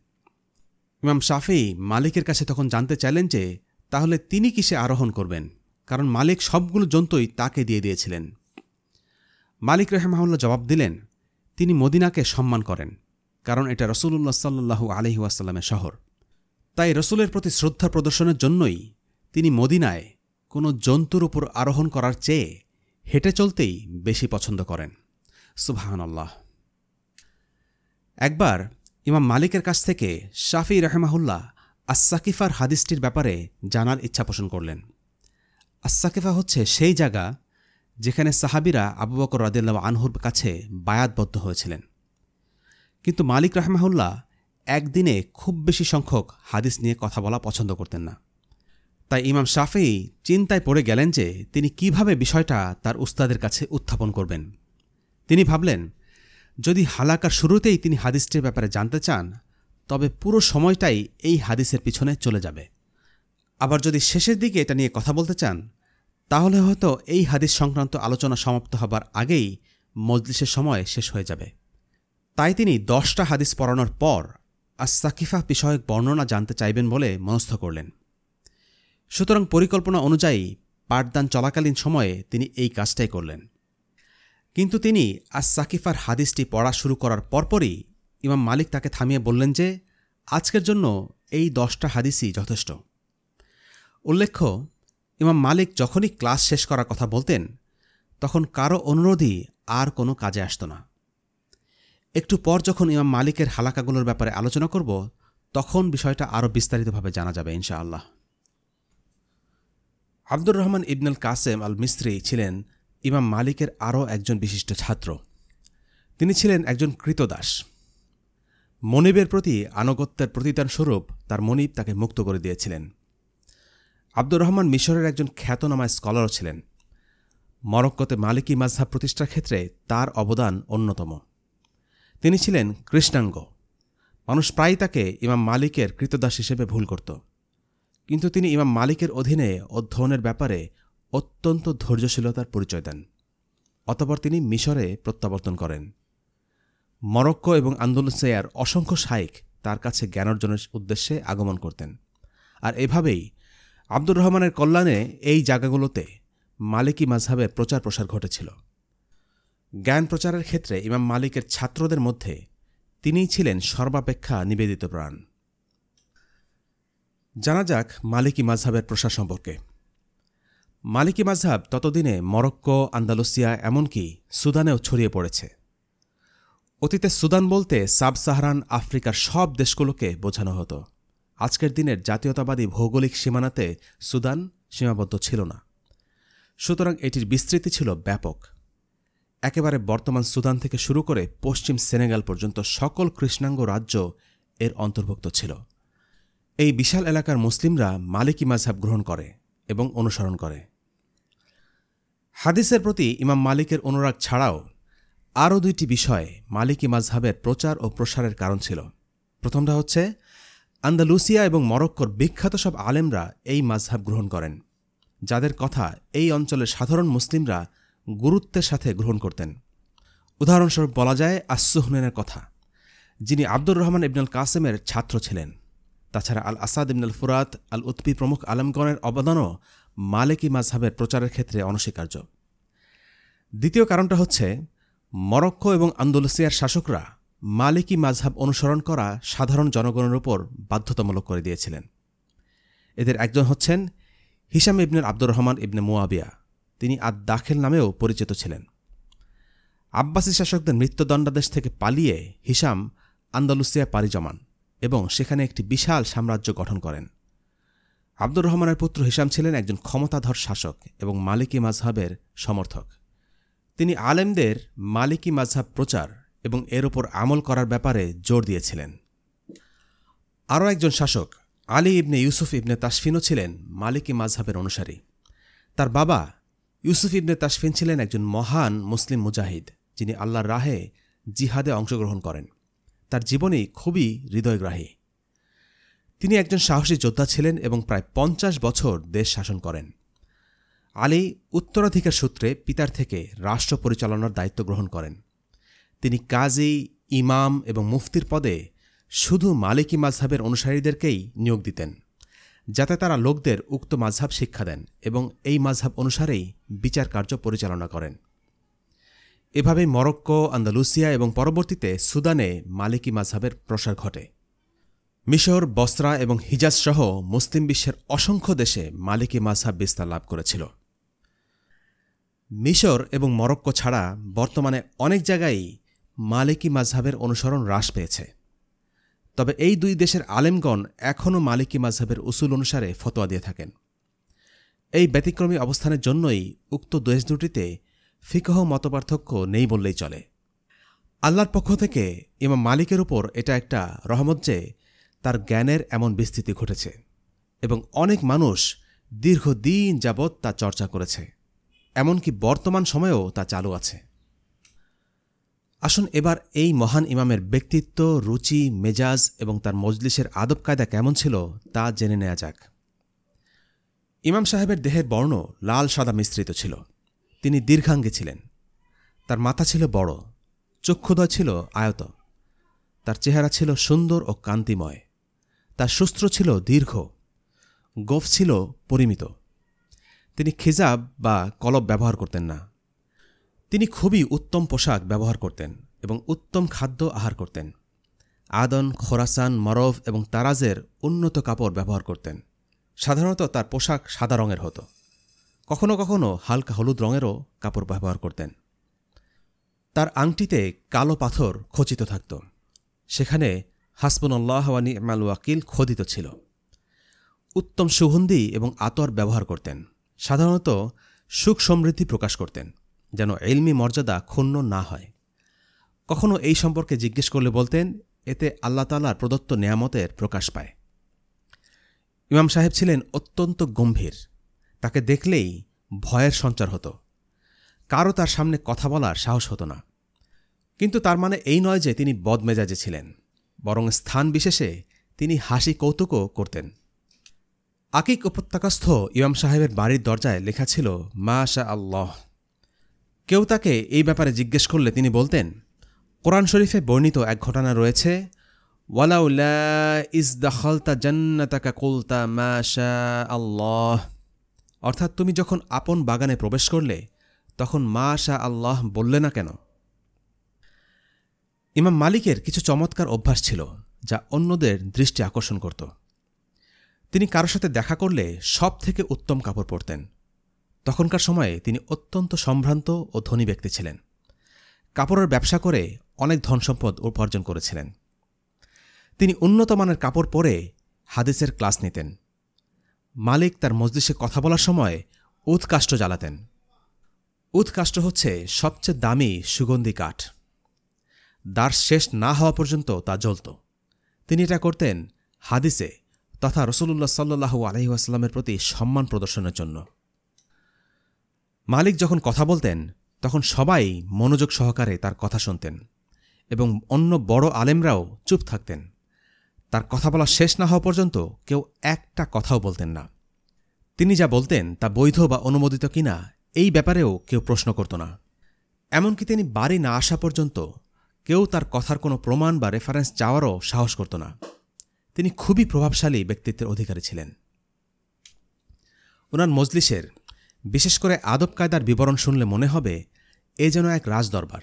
ইমাম শাফি মালিকের কাছে তখন জানতে চাইলেন যে, তাহলে তিনি কিসে আরোহণ করবেন? কারণ মালিক সবগুলো জন্তুই তাকে দিয়ে দিয়েছিলেন। মালিক রেহমাউল্লাহ জবাব দিলেন, তিনি মদিনাকে সম্মান করেন, কারণ এটা রসুল্লাহ সাল্লু আলহিউসাল্লামের শহর। তাই রসুলের প্রতি শ্রদ্ধা প্রদর্শনের জন্যই তিনি মদিনায় কোনো জন্তুর উপর আরোহণ করার চেয়ে হেঁটে চলতেই বেশি পছন্দ করেন। সুবাহানল্লাহ। একবার ইমাম মালিকের কাছ থেকে শাফি রহমাহুল্লাহ আসাকিফার হাদিসটির ব্যাপারে জানার ইচ্ছা পোষণ করলেন। আসাকিফা হচ্ছে সেই জায়গা যেখানে সাহাবিরা আবু বকর রাদিল্লা আনহুর কাছে বায়াতবদ্ধ হয়েছিলেন। কিন্তু মালিক রহমাহুল্লাহ একদিনে খুব বেশি সংখ্যক হাদিস নিয়ে কথা বলা পছন্দ করতেন না। তাই ইমাম শাফেই চিন্তায় পড়ে গেলেন যে তিনি কীভাবে বিষয়টা তার উস্তাদের কাছে উত্থাপন করবেন। তিনি ভাবলেন, যদি হালাকার শুরুতেই তিনি হাদিসটির ব্যাপারে জানতে চান, তবে পুরো সময়টাই এই হাদিসের পিছনে চলে যাবে। আবার যদি শেষের দিকে এটা নিয়ে কথা বলতে চান তাহলে হয়তো এই হাদিস সংক্রান্ত আলোচনা সমাপ্ত হবার আগেই মজলিসের সময় শেষ হয়ে যাবে। তাই তিনি দশটা হাদিস পড়ানোর পর আসাকিফা বিষয়ক বর্ণনা জানতে চাইবেন বলে মনস্থ করলেন। সুতরাং পরিকল্পনা অনুযায়ী পাঠদান চলাকালীন সময়ে তিনি এই কাজটাই করলেন। কিন্তু তিনি আজ সাকিফার হাদিসটি পড়া শুরু করার পরপরই ইমাম মালিক তাকে থামিয়ে বললেন যে, আজকের জন্য এই দশটা হাদিসই যথেষ্ট। উল্লেখ্য ইমাম মালিক যখনই ক্লাস শেষ করার কথা বলতেন, তখন কারও অনুরোধই আর কোনো কাজে আসত না। একটু পর যখন ইমাম মালিকের হালাকাগুলোর ব্যাপারে আলোচনা করব, তখন বিষয়টা আরও বিস্তারিতভাবে জানা যাবে, ইনশাআল্লাহ। আব্দুর রহমান ইবনুল কাসেম আল মিস্ত্রি ছিলেন ইমাম মালিকের আরও একজন বিশিষ্ট ছাত্র। তিনি ছিলেন একজন কৃতদাস। মনিবের প্রতি আনুগত্যের প্রতিদান স্বরূপ তার মনিব তাকে মুক্ত করে দিয়েছিলেন। আব্দুর রহমান মিশরের একজন খ্যাতনামা স্কলারও ছিলেন। মরক্কোতে মালিকী মাঝহাব প্রতিষ্ঠার ক্ষেত্রে তার অবদান অন্যতম। তিনি ছিলেন কৃষ্ণাঙ্গ। মানুষ প্রায়ই তাকে ইমাম মালিকের কৃতদাস হিসেবে ভুল করত। কিন্তু তিনি ইমাম মালিকের অধীনে অধ্যয়নের ব্যাপারে অত্যন্ত ধৈর্যশীলতার পরিচয় দেন। অতপর তিনি মিশরে প্রত্যাবর্তন করেন। মরক্কো এবং আন্দোলসেয়ার অসংখ্য শাইক তার কাছে জ্ঞান অর্জনের উদ্দেশ্যে আগমন করতেন। আর এভাবেই আব্দুর রহমানের কল্যাণে এই জায়গাগুলোতে মালিকী মাঝহাবের প্রচার প্রসার ঘটেছিল। জ্ঞান প্রচারের ক্ষেত্রে ইমাম মালিকের ছাত্রদের মধ্যে তিনিই ছিলেন সর্বাপেক্ষা নিবেদিত প্রাণ। জানা যাক মালিকী মাঝহাবের প্রসার সম্পর্কে। মালিকী মাঝহাব ততদিনে মরক্কো, আন্দালুসিয়া, এমনকি সুদানেও ছড়িয়ে পড়েছে। অতীতে সুদান বলতে সাব সাহারান আফ্রিকার সব দেশগুলোকে বোঝানো হতো। আজকের দিনের জাতীয়তাবাদী ভৌগোলিক সীমানাতে সুদান সীমাবদ্ধ ছিল না। সুতরাং এটির বিস্তৃতি ছিল ব্যাপক। একেবারে বর্তমান সুদান থেকে শুরু করে পশ্চিম সেনেগাল পর্যন্ত সকল কৃষ্ণাঙ্গ রাজ্য এর অন্তর্ভুক্ত ছিল। এই বিশাল এলাকার মুসলিমরা মালিকী মাঝহাব গ্রহণ করে এবং অনুসরণ করে। হাদিসের প্রতি ইমাম মালিকের অনুরাগ ছাড়াও আরও দুইটি বিষয় মালিকী মাঝহাবের প্রচার ও প্রসারের কারণ ছিল। প্রথমটা হচ্ছে আন্দালুসিয়া এবং মরক্কোর বিখ্যাত সব আলেমরা এই মাঝহাব গ্রহণ করেন, যাদের কথা এই অঞ্চলের সাধারণ মুসলিমরা গুরুত্বের সাথে গ্রহণ করতেন। উদাহরণস্বরূপ বলা যায় আসুহনের কথা, যিনি আব্দুর রহমান ইবনুল কাসেমের ছাত্র ছিলেন। তাছাড়া আল আসাদ ইবনুল ফুরাত আল উৎপি প্রমুখ আলমগণের অবদানও মালিকি মাঝহাবের প্রচারের ক্ষেত্রে অনস্বীকার্য। দ্বিতীয় কারণটা হচ্ছে, মরক্কো এবং আন্দোলসিয়ার শাসকরা মালিকি মাঝহাব অনুসরণ করা সাধারণ জনগণের উপর বাধ্যতামূলক করে দিয়েছিলেন। এদের একজন হচ্ছেন হিসাম ইবনুল আব্দুর রহমান ইবনে মুয়াবিয়া। তিনি আদ দাখেল নামেও পরিচিত ছিলেন। আব্বাসী শাসকদের মৃত্যুদণ্ডাদেশ থেকে পালিয়ে হিসাম আন্দালুসিয়া পাড়ি জমান এবং সেখানে একটি বিশাল সাম্রাজ্য গঠন করেন। আব্দুর রহমানের পুত্র হিসাম ছিলেন একজন ক্ষমতাধর শাসক এবং মালিকি মাঝহাবের সমর্থক। তিনি আলেমদের মালিকি মাঝহাব প্রচার এবং এর ওপর আমল করার ব্যাপারে জোর দিয়েছিলেন। আরও একজন শাসক, আলী ইবনে ইউসুফ ইবনে তাসফিনও ছিলেন মালিকী মাঝহাবের অনুসারী। তার বাবা ইউসুফ ইবনে তাসফিন ছিলেন একজন মহান মুসলিম মুজাহিদ, যিনি আল্লাহর রাহে জিহাদে অংশগ্রহণ করেন। তার জীবনী খুবই হৃদয়গ্রাহী। তিনি একজন সাহসী যোদ্ধা ছিলেন এবং প্রায় পঞ্চাশ বছর দেশ শাসন করেন। আলী উত্তরাধিকার সূত্রে পিতার থেকে রাষ্ট্র পরিচালনার দায়িত্ব গ্রহণ করেন। তিনি কাজী, ইমাম এবং মুফতির পদে শুধু মালিকি মাঝহাবের অনুসারীদেরকেই নিয়োগ দিতেন, যাতে তারা লোকদের উক্ত মাঝহাব শিক্ষা দেন এবং এই মাঝহাব অনুসারেই বিচার কার্য পরিচালনা করেন। এভাবেই মরক্কো, আন্দালুসিয়া এবং পরবর্তীতে সুদানে মালিকি মাঝহাবের প্রসার ঘটে। মিশর, বসরা এবং হিজাজ সহ মুসলিম বিশ্বের অসংখ্য দেশে মালিকি মাঝহাব বিস্তার লাভ করেছিল। মিশর এবং মরক্কো ছাড়া বর্তমানে অনেক জায়গায় মালিকি মাঝহাবের অনুসরণ হ্রাস পেয়েছে। তবে এই দুই দেশের আলেমগণ এখনও মালিকি মাঝহাবের উসুল অনুসারে ফতোয়া দিয়ে থাকেন। এই ব্যতিক্রমী অবস্থানের জন্যই উক্ত দেশ দুটিতে ফিকহ মতপার্থক্য নেই বললেই চলে। আল্লাহর পক্ষ থেকে ইমাম মালিকের উপর এটা একটা রহমত যে তার জ্ঞানের এমন বিস্তৃতি ঘটেছে এবং অনেক মানুষ দীর্ঘদিন যাবৎ তা চর্চা করেছে। এমনকি বর্তমান সময়েও তা চালু আছে। আসুন এবার এই মহান ইমামের ব্যক্তিত্ব, রুচি, মেজাজ এবং তার মজলিসের আদব কায়দা কেমন ছিল তা জেনে নেওয়া যাক। ইমাম সাহেবের দেহের বর্ণ লাল সাদা মিশ্রিত ছিল। তিনি দীর্ঘাঙ্গে ছিলেন। তার মাথা ছিল বড়, চক্ষুদয় ছিল আয়ত। তার চেহারা ছিল সুন্দর ও কান্তিময় তার সুস্ত্র ছিল দীর্ঘ, গোফ ছিল পরিমিত। তিনি খিজাব বা কলব ব্যবহার করতেন না। তিনি খুবই উত্তম পোশাক ব্যবহার করতেন এবং উত্তম খাদ্য আহার করতেন। আদন, খোরাসান, মরভ এবং তারাজের উন্নত কাপড় ব্যবহার করতেন। সাধারণত তার পোশাক সাদা রঙের হতো। কখনো কখনো হালকা হলুদ রঙেরও কাপড় ব্যবহার করতেন। তার আংটিতে কালো পাথর খচিত থাকত। সেখানে হাসবুন আল্লাহওয়ানি মাল ওয়াকিল খোদিত ছিল। উত্তম সুগন্ধি এবং আতর ব্যবহার করতেন। সাধারণত সুখ সমৃদ্ধি প্রকাশ করতেন। যেন এলমি মর্যাদা ক্ষুণ্ণ না হয়। কখনো এই সম্পর্কে জিজ্ঞেস করলে বলতেন, এতে আল্লাহ তালার প্রদত্ত নেয়ামতের প্রকাশ পায়। ইমাম সাহেব ছিলেন অত্যন্ত গম্ভীর। তাকে দেখলেই ভয়ের সঞ্চার হতো। কারও তার সামনে কথা বলার সাহস হতো না। কিন্তু তার মানে এই নয় যে তিনি বদমেজাজে ছিলেন, বরং স্থান বিশেষে তিনি হাসি কৌতুকও করতেন। আকিক উপত্যকাস্থ ইমাম সাহেবের বাড়ির দরজায় লেখা ছিল মা শা আল্লাহ কেউ তাকে এই ব্যাপারে জিজ্ঞেস করলে তিনি বলতেন, কোরআন শরীফে বর্ণিত এক ঘটনা রয়েছে কুলতা আল্লাহ। অর্থাৎ তুমি যখন আপন বাগানে প্রবেশ করলে, তখন মা শা আল্লাহ বললে না কেন? ইমাম মালিকের কিছু চমৎকার অভ্যাস ছিল, যা অন্যদের দৃষ্টি আকর্ষণ করত। তিনি কারও সাথে দেখা করলে সব থেকে উত্তম কাপড় পরতেন। তখনকার সময়ে তিনি অত্যন্ত সম্ভ্রান্ত ও ধনী ব্যক্তি ছিলেন। কাপড়ের ব্যবসা করে অনেক ধনসম্পদ উপার্জন করেছিলেন। তিনি উন্নত মানের কাপড় পরে হাদিসের ক্লাস নিতেন। মালিক তার মসজিষে কথা বলার সময় উৎকাষ্ট জ্বালাতেন। উৎকাষ্ট হচ্ছে সবচেয়ে দামি সুগন্ধি কাঠ। দ্বার শেষ না হওয়া পর্যন্ত তা জ্বলত। তিনি এটা করতেন হাদিসে তথা রসুল্লাহ সাল্লু আলহিহাস্লামের প্রতি সম্মান প্রদর্শনের জন্য। মালিক যখন কথা বলতেন, তখন সবাই মনোযোগ সহকারে তার কথা শুনতেন এবং অন্য বড় আলেমরাও চুপ থাকতেন। তার কথা বলা শেষ না হওয়া পর্যন্ত কেউ একটা কথাও বলতেন না। তিনি যা বলতেন তা বৈধ বা অনুমোদিত কিনা, এই ব্যাপারেও কেউ প্রশ্ন করত না। এমনকি তিনি বাড়ি না আসা পর্যন্ত কেউ তার কথার কোনো প্রমাণ বা রেফারেন্স চাওয়ারও সাহস করত না। তিনি খুবই প্রভাবশালী ব্যক্তিত্বের অধিকারী ছিলেন। ওনার মজলিসের বিশেষ করে আদব কায়দার বিবরণ শুনলে মনে হবে, এ যেন এক রাজদরবার।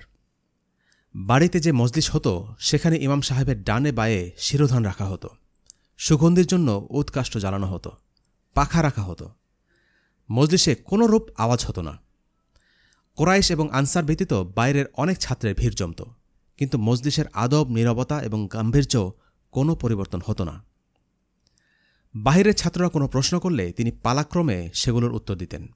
বাড়িতে যে মজলিস হতো, সেখানে ইমাম সাহেবের ডানে বায়ে শিরোধান রাখা হতো। সুগন্ধির জন্য উৎকাষ্ট জ্বালানো হতো, পাখা রাখা হতো। মজলিসে কোনো রূপ আওয়াজ হতো না। কোরাইশ এবং আনসার ব্যতীত বাইরের অনেক ছাত্রের ভিড় জমত, কিন্তু মজলিসের আদব, নীরবতা এবং গাম্ভীর্য কোনো পরিবর্তন হতো না। বাহিরের ছাত্ররা কোনো প্রশ্ন করলে তিনি পালাক্রমে সেগুলোর উত্তর দিতেন।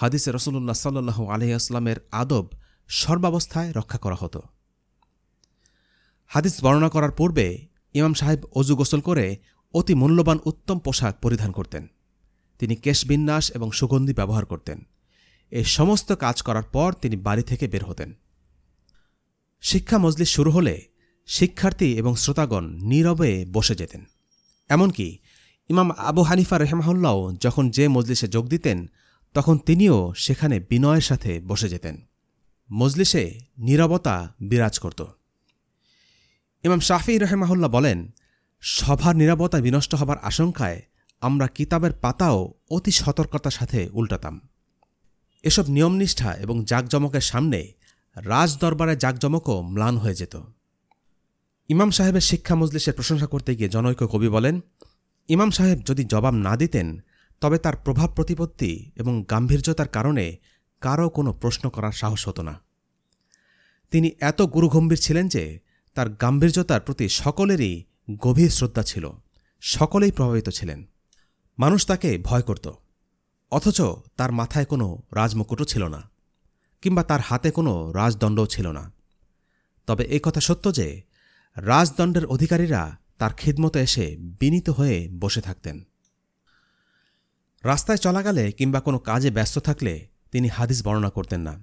হাদিসে রসুল্লাহ সাল্লু আলহিহাস্লামের আদব সর্বাবস্থায় রক্ষা করা হতো। হাদিস বর্ণনা করার পূর্বে ইমাম সাহেব অজু গোসল করে অতি মূল্যবান উত্তম পোশাক পরিধান করতেন। তিনি কেশবিন্যাস এবং সুগন্ধি ব্যবহার করতেন। এই সমস্ত কাজ করার পর তিনি বাড়ি থেকে বের হতেন। শিক্ষা মজলিস শুরু হলে শিক্ষার্থী এবং শ্রোতাগণ নীরবে বসে যেতেন। এমনকি ইমাম আবু হানিফা রেহমাহুল্লাও যখন যে মজলিসে যোগ দিতেন তখন তিনিও সেখানে বিনয়ের সাথে বসে যেতেন। মজলিসে নীরবতা বিরাজ করত। ইমাম শাফি রহেমাহুল্লাহ বলেন, সভার নিরাপত্তা বিনষ্ট হবার আশঙ্কায় আমরা কিতাবের পাতাও অতি সতর্কতার সাথে উল্টাতাম। এসব নিয়মনিষ্ঠা এবং জাকজমকের সামনে রাজদরবারের জাকজমকও ম্লান হয়ে যেত। ইমাম সাহেবের শিক্ষা মজলিসের প্রশংসা করতে গিয়ে জনৈক কবি বলেন, ইমাম সাহেব যদি জবাব না দিতেন তবে তার প্রভাব প্রতিপত্তি এবং গাম্ভীর্যতার কারণে কারও কোনো প্রশ্ন করার সাহস হতো না। তিনি এত গুরুগম্ভীর ছিলেন যে তার গাম্ভীর্যতার প্রতি সকলেরই গভীর শ্রদ্ধা ছিল, সকলেই প্রভাবিত ছিলেন। মানুষ তাকে ভয় করত, অথচ তার মাথায় কোনো রাজমুকুটও ছিল না, কিংবা তার হাতে কোনো রাজদণ্ডও ছিল না। তবে এই কথা সত্য যে রাজদণ্ডের অধিকারীরা তার খিদমতে এসে বিনীত হয়ে বসে থাকতেন। রাস্তায় চলাকালে কিংবা কোনো কাজে ব্যস্ত থাকলে তিনি হাদিস বর্ণনা করতেন না।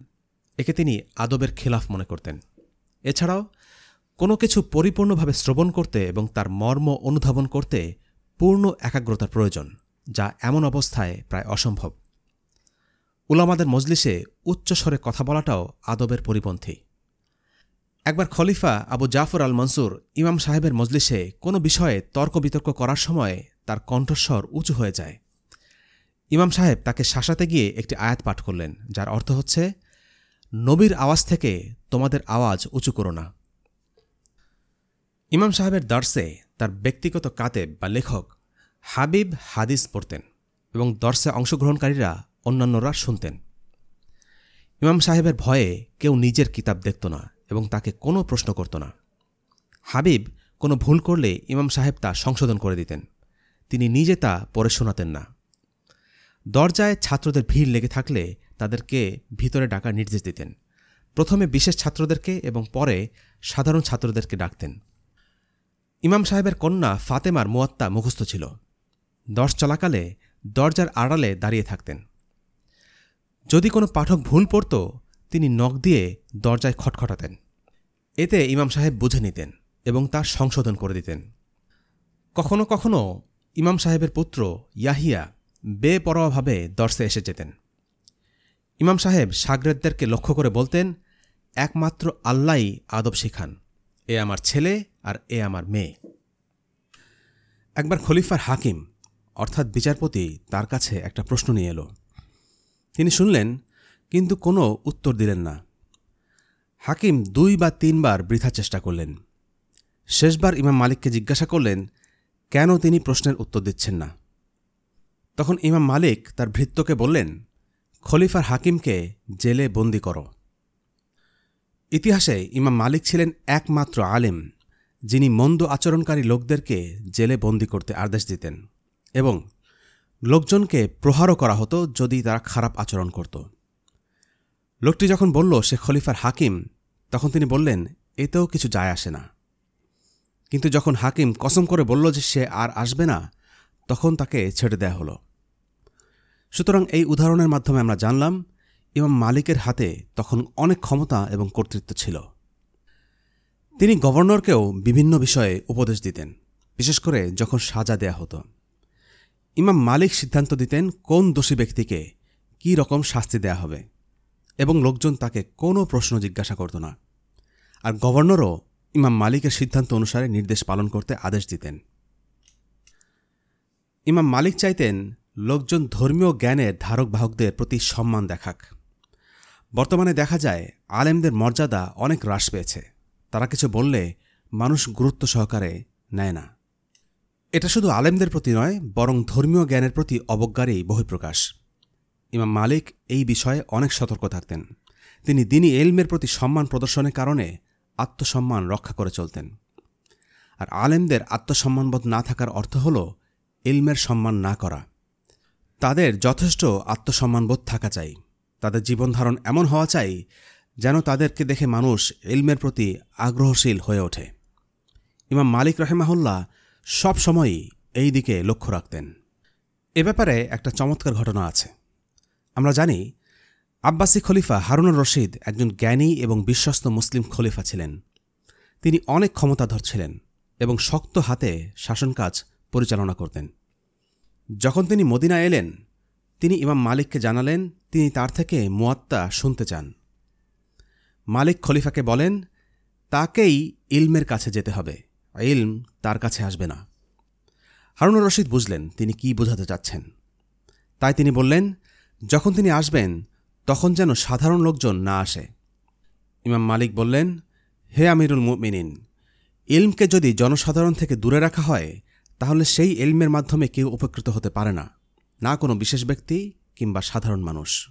একে তিনি আদবের খেলাফ মনে করতেন। এছাড়াও কোনো কিছু পরিপূর্ণভাবে শ্রবণ করতে এবং তার মর্ম অনুধাবন করতে পূর্ণ একাগ্রতার প্রয়োজন, যা এমন অবস্থায় প্রায় অসম্ভব। উলামাদের মজলিসে উচ্চস্বরে কথা বলাটাও আদবের পরিপন্থী। একবার খলিফা আবু জাফর আল মনসুর ইমাম সাহেবের মজলিসে কোনো বিষয়ে তর্ক বিতর্ক করার সময় তার কণ্ঠস্বর উঁচু হয়ে যায়। ইমাম সাহেব তাকে শাসাতে গিয়ে একটি আয়াত পাঠ করলেন, যার অর্থ হচ্ছে, নবীর আওয়াজ থেকে তোমাদের আওয়াজ উঁচু করো না। ইমাম সাহেবের দর্শে তার ব্যক্তিগত কাতেব বা লেখক হাবিব হাদিস পড়তেন এবং দর্শে অংশগ্রহণকারীরা অন্যান্যরা শুনতেন। ইমাম সাহেবের ভয়ে কেউ নিজের কিতাব দেখত না এবং তাকে কোনো প্রশ্ন করত না। হাবিব কোনো ভুল করলে ইমাম সাহেব তা সংশোধন করে দিতেন। তিনি নিজে তা পড়ে শোনাতেন না। দরজায় ছাত্রদের ভিড় লেগে থাকলে তাদেরকে ভিতরে ডাকার নির্দেশ দিতেন। প্রথমে বিশেষ ছাত্রদেরকে এবং পরে সাধারণ ছাত্রদেরকে ডাকতেন। ইমাম সাহেবের কন্যা ফাতেমার মোয়াত্তা মুখস্থ ছিল। দশ চলাকালে দরজার আড়ালে দাঁড়িয়ে থাকতেন। যদি কোনো পাঠক ভুল পড়ত, তিনি নখ দিয়ে দরজায় খটখটাতেন। এতে ইমাম সাহেব বুঝে নিতেন এবং তার সংশোধন করে দিতেন। কখনো কখনো ইমাম সাহেবের পুত্র ইয়াহিয়া বেপরোয়াভাবে দর্শে এসে যেতেন। ইমাম সাহেব সাগরেদদেরকে লক্ষ্য করে বলতেন, একমাত্র আল্লাহ আদব শিখান, এ আমার ছেলে আর এ আমার মেয়ে। একবার খলিফার হাকিম, অর্থাৎ বিচারপতি, তার কাছে একটা প্রশ্ন নিয়ে এলো। তিনি শুনলেন, কিন্তু কোনো উত্তর দিলেন না। হাকিম দুই বা তিনবার বৃথা চেষ্টা করলেন। শেষবার ইমাম মালিককে জিজ্ঞাসা করলেন, কেন তিনি প্রশ্নের উত্তর দিচ্ছেন না? তখন ইমাম মালিক তার ভৃত্যকে বললেন, খলিফার হাকিমকে জেলে বন্দি করো। ইতিহাসে ইমাম মালিক ছিলেন একমাত্র আলেম, যিনি মন্দ আচরণকারী লোকদেরকে জেলে বন্দি করতে আদেশ দিতেন এবং লোকজনকে প্রহারও করা হতো যদি তারা খারাপ আচরণ করত। লোকটি যখন বলল, সে খলিফার হাকিম, তখন তিনি বললেন, এতেও কিছু যায় আসে না। কিন্তু যখন হাকিম কসম করে বলল যে সে আর আসবে না, তখন তাকে ছেড়ে দেয়া হলো। সুতরাং এই উদাহরণের মাধ্যমে আমরা জানলাম, ইমাম মালিকের হাতে তখন অনেক ক্ষমতা এবং কর্তৃত্ব ছিল। তিনি গভর্নরকেও বিভিন্ন বিষয়ে উপদেশ দিতেন, বিশেষ করে যখন সাজা দেয়া হতো। ইমাম মালিক সিদ্ধান্ত দিতেন কোন দোষী ব্যক্তিকে কি রকম শাস্তি দেয়া হবে এবং লোকজন তাকে কোনো প্রশ্ন জিজ্ঞাসা করত না। আর গভর্নরও ইমাম মালিকের সিদ্ধান্ত অনুসারে নির্দেশ পালন করতে আদেশ দিতেন। ইমাম মালিক চাইতেন লোকজন ধর্মীয় জ্ঞানের ধারক বাহকদের প্রতি সম্মান দেখাক। বর্তমানে দেখা যায়, আলেমদের মর্যাদা অনেক হ্রাস পেয়েছে। তারা কিছু বললে মানুষ গুরুত্ব সহকারে নেয় না। এটা শুধু আলেমদের প্রতি নয়, বরং ধর্মীয় জ্ঞানের প্রতি অবজ্ঞারই বহিঃপ্রকাশ। ইমাম মালিক এই বিষয়ে অনেক সতর্ক থাকতেন। তিনি দিনী এলমের প্রতি সম্মান প্রদর্শনের কারণে আত্মসম্মান রক্ষা করে চলতেন। আর আলেমদের আত্মসম্মানবোধ না থাকার অর্থ হল ইলমের সম্মান না করা। তাদের যথেষ্ট আত্মসম্মানবোধ থাকা চাই। তাদের জীবনধারণ এমন হওয়া চাই যেন তাদেরকে দেখে মানুষ ইলমের প্রতি আগ্রহশীল হয়ে ওঠে। ইমাম মালিক রহেমাহুল্লাহ সব সময়ই এই দিকে লক্ষ্য রাখতেন। এ ব্যাপারে একটা চমৎকার ঘটনা আছে। আমরা জানি, আব্বাসী খলিফা হারুনুর রশিদ একজন জ্ঞানী এবং বিশ্বস্ত মুসলিম খলিফা ছিলেন। তিনি অনেক ক্ষমতাধর ছিলেন এবং শক্ত হাতে শাসনকাজ পরিচালনা করতেন। যখন তিনি মদিনা এলেন, তিনি ইমাম মালিককে জানালেন, তিনি তার থেকে মুয়াত্তা শুনতে চান। মালিক খলিফাকে বলেন, তাকেই ইলমের কাছে যেতে হবে ইলম তার কাছে আসবে না। হারুনুর রশিদ বুঝলেন তিনি কি বোঝাতে চাচ্ছেন। তাই তিনি বললেন, যখন তিনি আসবেন, তখন যেন সাধারণ লোকজন না আসে। ইমাম মালিক বললেন, হে আমিরুল মুমিনিন, ইলমকে যদি জনসাধারণ থেকে দূরে রাখা হয় তাহলে সেই এলমের মাধ্যমে কেউ উপকৃত হতে পারে না না কোনো বিশেষ ব্যক্তি কিংবা সাধারণ মানুষ।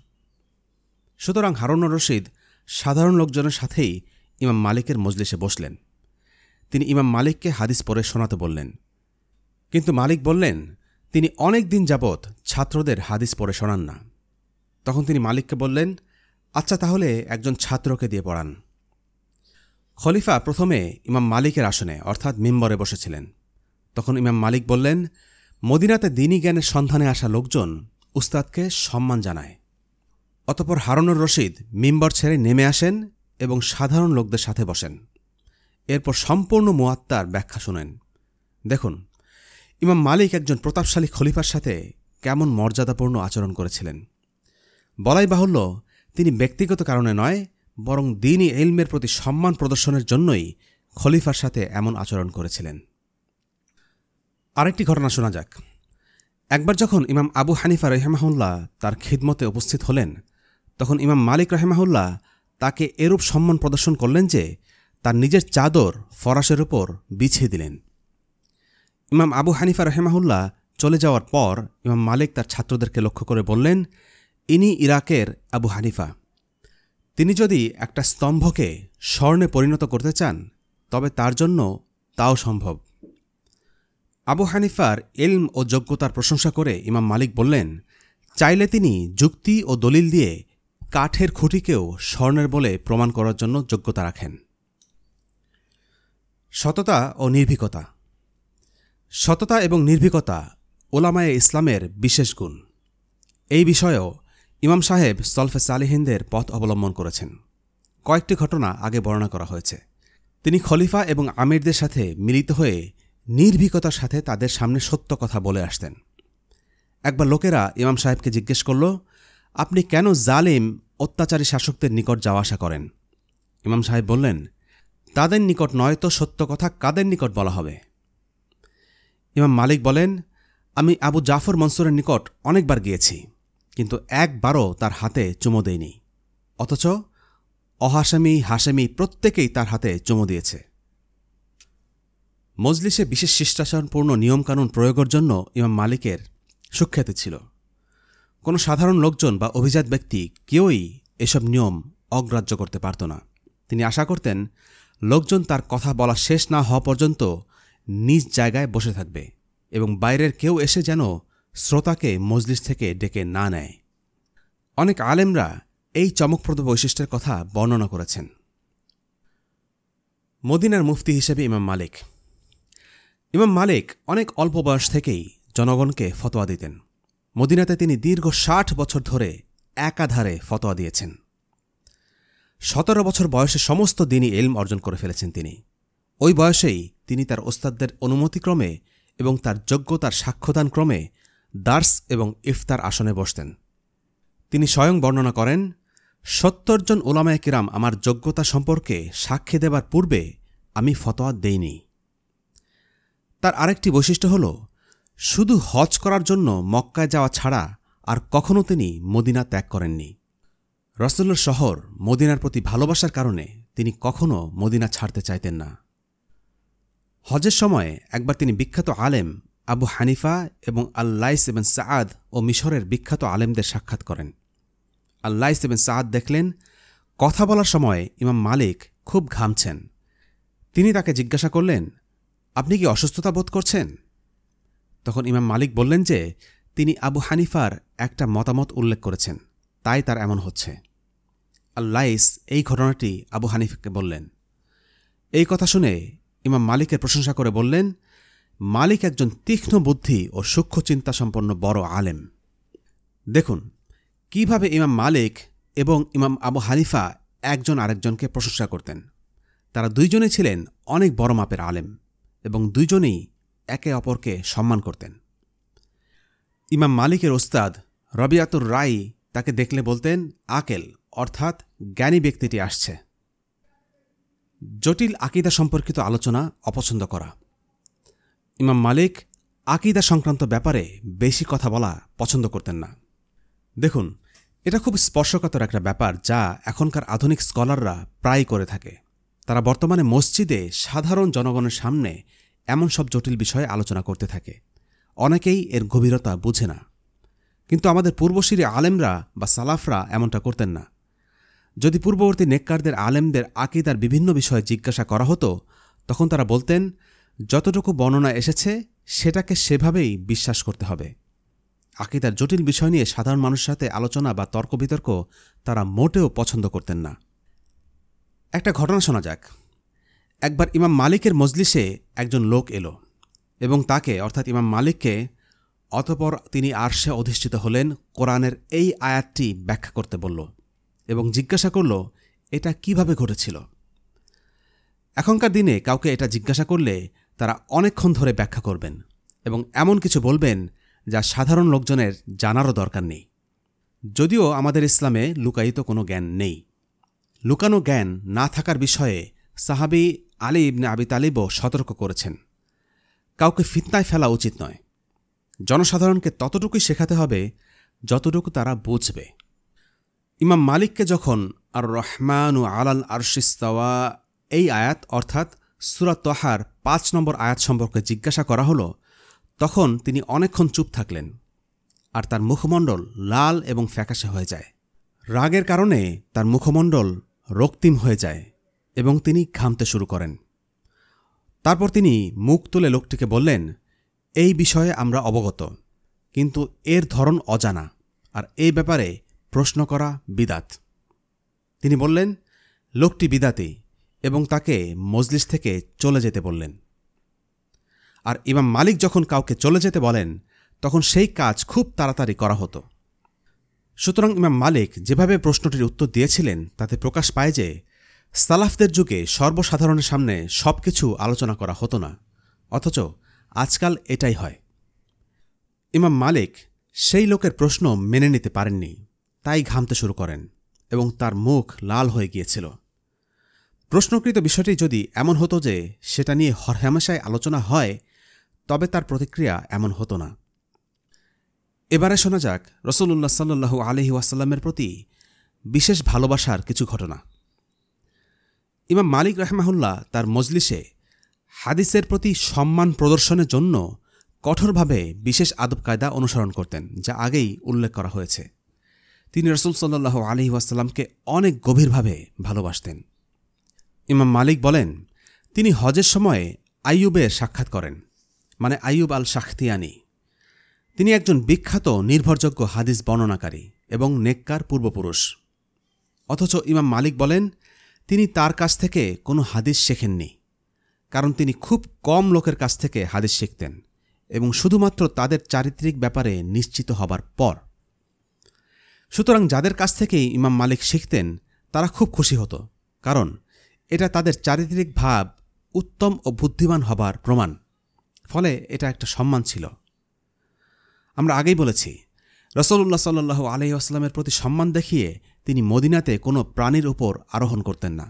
সুতরাং হারুনুর রশিদ সাধারণ লোকজনের সাথেই ইমাম মালিকের মজলিসে বসলেন। তিনি ইমাম মালিককে হাদিস পরে শোনাতে বললেন। কিন্তু মালিক বললেন, তিনি অনেক দিন যাবৎ ছাত্রদের হাদিস পড়ে শোনান না। তখন তিনি মালিককে বললেন আচ্ছা তাহলে একজন ছাত্রকে দিয়ে পড়ান। খলিফা প্রথমে ইমাম মালিকের আসনে, অর্থাৎ মিম্বরে বসেছিলেন। তখন ইমাম মালিক বললেন, মদিনাতে দিনী জ্ঞানের সন্ধানে আসা লোকজন উস্তাদকে সম্মান জানায়। অতপর হারুনুর রশিদ মিম্বর ছেড়ে নেমে আসেন এবং সাধারণ লোকদের সাথে বসেন। এরপর সম্পূর্ণ মুয়াত্তার ব্যাখ্যা শোনেন। দেখুন, ইমাম মালিক একজন প্রতাপশালী খলিফার সাথে কেমন মর্যাদাপূর্ণ আচরণ করেছিলেন। বলাই বাহুল্য, তিনি ব্যক্তিগত কারণে নয়, বরং দিনই এলমের প্রতি সম্মান প্রদর্শনের জন্যই খলিফার সাথে এমন আচরণ করেছিলেন। আরেকটি ঘটনা শোনা যাক। একবার যখন ইমাম আবু হানিফা রহেমাহুল্লাহ তার খিদমতে উপস্থিত হলেন, তখন ইমাম মালিক রহেমাহুল্লাহ তাকে এরূপ সম্মান প্রদর্শন করলেন যে তার নিজের চাদর ফরাসের উপর বিছিয়ে দিলেন। ইমাম আবু হানিফা রহেমাহুল্লাহ চলে যাওয়ার পর ইমাম মালিক তার ছাত্রদেরকে লক্ষ্য করে বললেন, ইনি ইরাকের আবু হানিফা। তিনি যদি একটা স্তম্ভকে স্বর্ণে পরিণত করতে চান, তবে তার জন্য তাও সম্ভব। আবু হানিফার এলম ও যোগ্যতার প্রশংসা করে ইমাম মালিক বললেন, চাইলে তিনি যুক্তি ও দলিল দিয়ে কাঠের খুঁটিকেও স্বর্ণের বলে প্রমাণ করার জন্য যোগ্যতা রাখেন। সততা ও নির্ভীকতা। সততা এবং নির্ভীকতা ওলামায়ে ইসলামের বিশেষ গুণ। এই বিষয়েও ইমাম সাহেব সলফে সালিহিনদের পথ অবলম্বন করেছেন। কয়েকটি ঘটনা আগে বর্ণনা করা হয়েছে। তিনি খলিফা এবং আমিরদের সাথে মিলিত হয়ে নির্ভীকতার সাথে তাদের সামনে সত্য কথা বলে আসতেন। একবার লোকেরা ইমাম সাহেবকে জিজ্ঞেস করল, আপনি কেন জালিম, অত্যাচারী শাসকদের নিকট যাওয়া আসা করেন? ইমাম সাহেব বললেন, তাদের নিকট নয় তো সত্য কথা কাদের নিকট বলা হবে? ইমাম মালিক বলেন, আমি আবু জাফর মনসুরের নিকট অনেকবার গিয়েছি, কিন্তু একবারও তার হাতে চুমো দেয়নি অথচ অহাসামি হাসেমি প্রত্যেকেই তার হাতে চুমো দিয়েছে। মজলিসে বিশেষ শিষ্টাচারপূর্ণ নিয়মকানুন প্রয়োগের জন্য ইমাম মালিকের সুখ্যাতি ছিল। কোনো সাধারণ লোকজন বা অভিজাত ব্যক্তি কেউই এসব নিয়ম অগ্রাহ্য করতে পারত না। তিনি আশা করতেন, লোকজন তার কথা বলা শেষ না হওয়া পর্যন্ত নিজ জায়গায় বসে থাকবে এবং বাইরের কেউ এসে যেন শ্রোতাকে মজলিস থেকে ডেকে না নেয়। অনেক আলেমরা এই চমকপ্রদ বৈশিষ্ট্যের কথা বর্ণনা করেছেন। মদিনার মুফতি হিসেবে ইমাম মালিক ইমাম মালিক অনেক অল্প বয়স থেকেই জনগণকে ফতোয়া দিতেন। মদিনাতে তিনি দীর্ঘ ষাট বছর ধরে একাধারে ফতোয়া দিয়েছেন। সতেরো বছর বয়সে সমস্ত দিনই এলম অর্জন করে ফেলেছেন তিনি। ওই বয়সেই তিনি তার ওস্তাদদের অনুমতিক্রমে এবং তার যোগ্যতার সাক্ষ্যদান ক্রমে দার্স এবং ইফতার আসনে বসতেন। তিনি স্বয়ং বর্ণনা করেন, সত্তর জন ওলামায় কিরাম আমার যোগ্যতা সম্পর্কে সাক্ষী দেবার পূর্বে আমি ফতোয়া দেইনি। তার আরেকটি বৈশিষ্ট্য হল, শুধু হজ করার জন্য মক্কায় যাওয়া ছাড়া আর কখনও তিনি মদিনা ত্যাগ করেননি। রসুল্লোর শহর মদিনার প্রতি ভালোবাসার কারণে তিনি কখনও মদিনা ছাড়তে চাইতেন না। হজের সময় একবার তিনি বিখ্যাত আলেম আবু হানিফা এবং আল্লাইস এবং সাদ ও মিশরের বিখ্যাত আলেমদের সাক্ষাৎ করেন। আল্লাইস এবং সাদ দেখলেন, কথা বলার সময় ইমাম মালিক খুব ঘামছেন। তিনি তাকে জিজ্ঞাসা করলেন আপনি কি অসুস্থতা বোধ করছেন? তখন ইমাম মালিক বললেন যে, তিনি আবু হানিফার একটা মতামত উল্লেখ করেছেন। তাই তার এমন হচ্ছে। আল্লাইস এই ঘটনাটি আবু হানিফাকে বললেন। এই কথা শুনে ইমাম মালিকের প্রশংসা করে বললেন, মালিক একজন তীক্ষ্ণ বুদ্ধি ও সূক্ষ্ম চিন্তাসম্পন্ন বড় আলেম। দেখুন, কীভাবে ইমাম মালিক এবং ইমাম আবু হানিফা একজন আরেকজনকে প্রশংসা করতেন। তারা দুইজনে ছিলেন অনেক বড় মাপের আলেম। এবং দুইজনেই একে অপরকে সম্মান করতেন। ইমাম মালিকের ওস্তাদ রবিয়াতুর রাই তাকে দেখলে বলতেন, আকেল অর্থাৎ জ্ঞানী ব্যক্তিটি আসছে। জটিল আকিদা সম্পর্কিত আলোচনা অপছন্দ করা। ইমাম মালিক আকিদা সংক্রান্ত ব্যাপারে বেশি কথা বলা পছন্দ করতেন না। দেখুন, এটা খুব স্পর্শকাতর একটা ব্যাপার যা এখনকার আধুনিক স্কলাররা প্রায় করে থাকে। তারা বর্তমানে মসজিদে সাধারণ জনগণের সামনে এমন সব জটিল বিষয়ে আলোচনা করতে থাকে। অনেকেই এর গভীরতা বুঝে না। কিন্তু আমাদের পূর্বশিরী আলেমরা বা সালাফরা এমনটা করতেন না। যদি পূর্ববর্তী নেককারদের আলেমদের আকিদার বিভিন্ন বিষয়ে জিজ্ঞাসা করা হতো, তখন তারা বলতেন, যতটুকু বর্ণনা এসেছে, সেটাকে সেভাবেই বিশ্বাস করতে হবে। আকিদার জটিল বিষয় নিয়ে সাধারণ মানুষের সাথে আলোচনা বা তর্ক বিতর্ক তারা মোটেও পছন্দ করতেন না। একটা ঘটনা শোনা যাক। একবার ইমাম মালিকের মজলিসে একজন লোক এলো এবং তাকে, অর্থাৎ ইমাম মালিককে, অতপর তিনি আরশে অধিষ্ঠিত হলেন, কোরআনের এই আয়াতটি ব্যাখ্যা করতে বলল এবং জিজ্ঞাসা করল, এটা কীভাবে ঘটেছিল? এখনকার দিনে কাউকে এটা জিজ্ঞাসা করলে তারা অনেকক্ষণ ধরে ব্যাখ্যা করবেন এবং এমন কিছু বলবেন যা সাধারণ লোকজনের জানারও দরকার নেই। যদিও আমাদের ইসলামে লুকায়িত কোনো জ্ঞান নেই। লুকানো জ্ঞান না থাকার বিষয়ে সাহাবি আলী ইবনে আবি তালিবও সতর্ক করেছেন। কাউকে ফিতনায় ফেলা উচিত নয়। জনসাধারণকে ততটুকুই শেখাতে হবে যতটুকু তারা বুঝবে। ইমাম মালিককে যখন আর রহমান ও আলাল আরশিস্তাওয়া এই আয়াত, অর্থাৎ সুরাত তহার পাঁচ নম্বর আয়াত সম্পর্কে জিজ্ঞাসা করা হলো, তখন তিনি অনেকক্ষণ চুপ থাকলেন আর তার মুখমণ্ডল লাল এবং ফ্যাকাশে হয়ে যায়। রাগের কারণে তার মুখমণ্ডল রক্তিম হয়ে যায় এবং তিনি ঘামতে শুরু করেন। তারপর তিনি মুখ তুলে লোকটিকে বললেন, এই বিষয়ে আমরা অবগত, কিন্তু এর ধরন অজানা আর এই ব্যাপারে প্রশ্ন করা বিদাত। তিনি বললেন, লোকটি বিদাতি এবং তাকে মজলিস থেকে চলে যেতে বললেন। আর ইমাম মালিক যখন কাউকে চলে যেতে বলেন, তখন সেই কাজ খুব তাড়াতাড়ি করা হতো। সুতরাং ইমাম মালিক যেভাবে প্রশ্নটির উত্তর দিয়েছিলেন, তাতে প্রকাশ পায় যে, সালাফদের যুগে সর্বসাধারণের সামনে সব কিছু আলোচনা করা হতো না, অথচ আজকাল এটাই হয়। ইমাম মালিক সেই লোকের প্রশ্ন মেনে নিতে পারেননি, তাই ঘামতে শুরু করেন এবং তার মুখ লাল হয়ে গিয়েছিল। প্রশ্নকৃত বিষয়টি যদি এমন হতো যে, সেটা নিয়ে হরহামেশায় আলোচনা হয়, তবে তার প্রতিক্রিয়া এমন হতো না। এবারে শোনা যাক রসুল্লাহ সাল্লু আলহি ওয়াসাল্লামের প্রতি বিশেষ ভালোবাসার কিছু ঘটনা। ইমাম মালিক রহমাহুল্লাহ তার মজলিসে হাদিসের প্রতি সম্মান প্রদর্শনের জন্য কঠোরভাবে বিশেষ আদব কায়দা অনুসরণ করতেন, যা আগেই উল্লেখ করা হয়েছে। তিনি রসুল সাল্লাহ আলহি ওয়াসাল্লামকে অনেক গভীরভাবে ভালোবাসতেন। ইমাম মালিক বলেন, তিনি হজের সময়ে আইয়ুবের সাক্ষাৎ করেন মানে আইয়ুব আল শাখতিয়ানি তিনি একজন বিখ্যাত নির্ভরযোগ্য হাদিস বর্ণনাকারী এবং নেককার পূর্বপুরুষ। অথচ ইমাম মালিক বলেন, তিনি তার কাছ থেকে কোনো হাদিস শেখেননি, কারণ তিনি খুব কম লোকের কাছ থেকে হাদিস শিখতেন এবং শুধুমাত্র তাদের চারিত্রিক ব্যাপারে নিশ্চিত হবার পর। সুতরাং যাদের কাছ থেকেই ইমাম মালিক শিখতেন, তারা খুব খুশি হতো, কারণ এটা তাদের চারিত্রিক ভাব উত্তম ও বুদ্ধিমান হবার প্রমাণ। ফলে এটা একটা সম্মান ছিল। আমরা আগেই বলেছি রসল্লাহ সাল্লু আলহিউসলামের প্রতি সম্মান দেখিয়ে তিনি মদিনাতে কোনো প্রাণীর ওপর আরোহণ করতেন না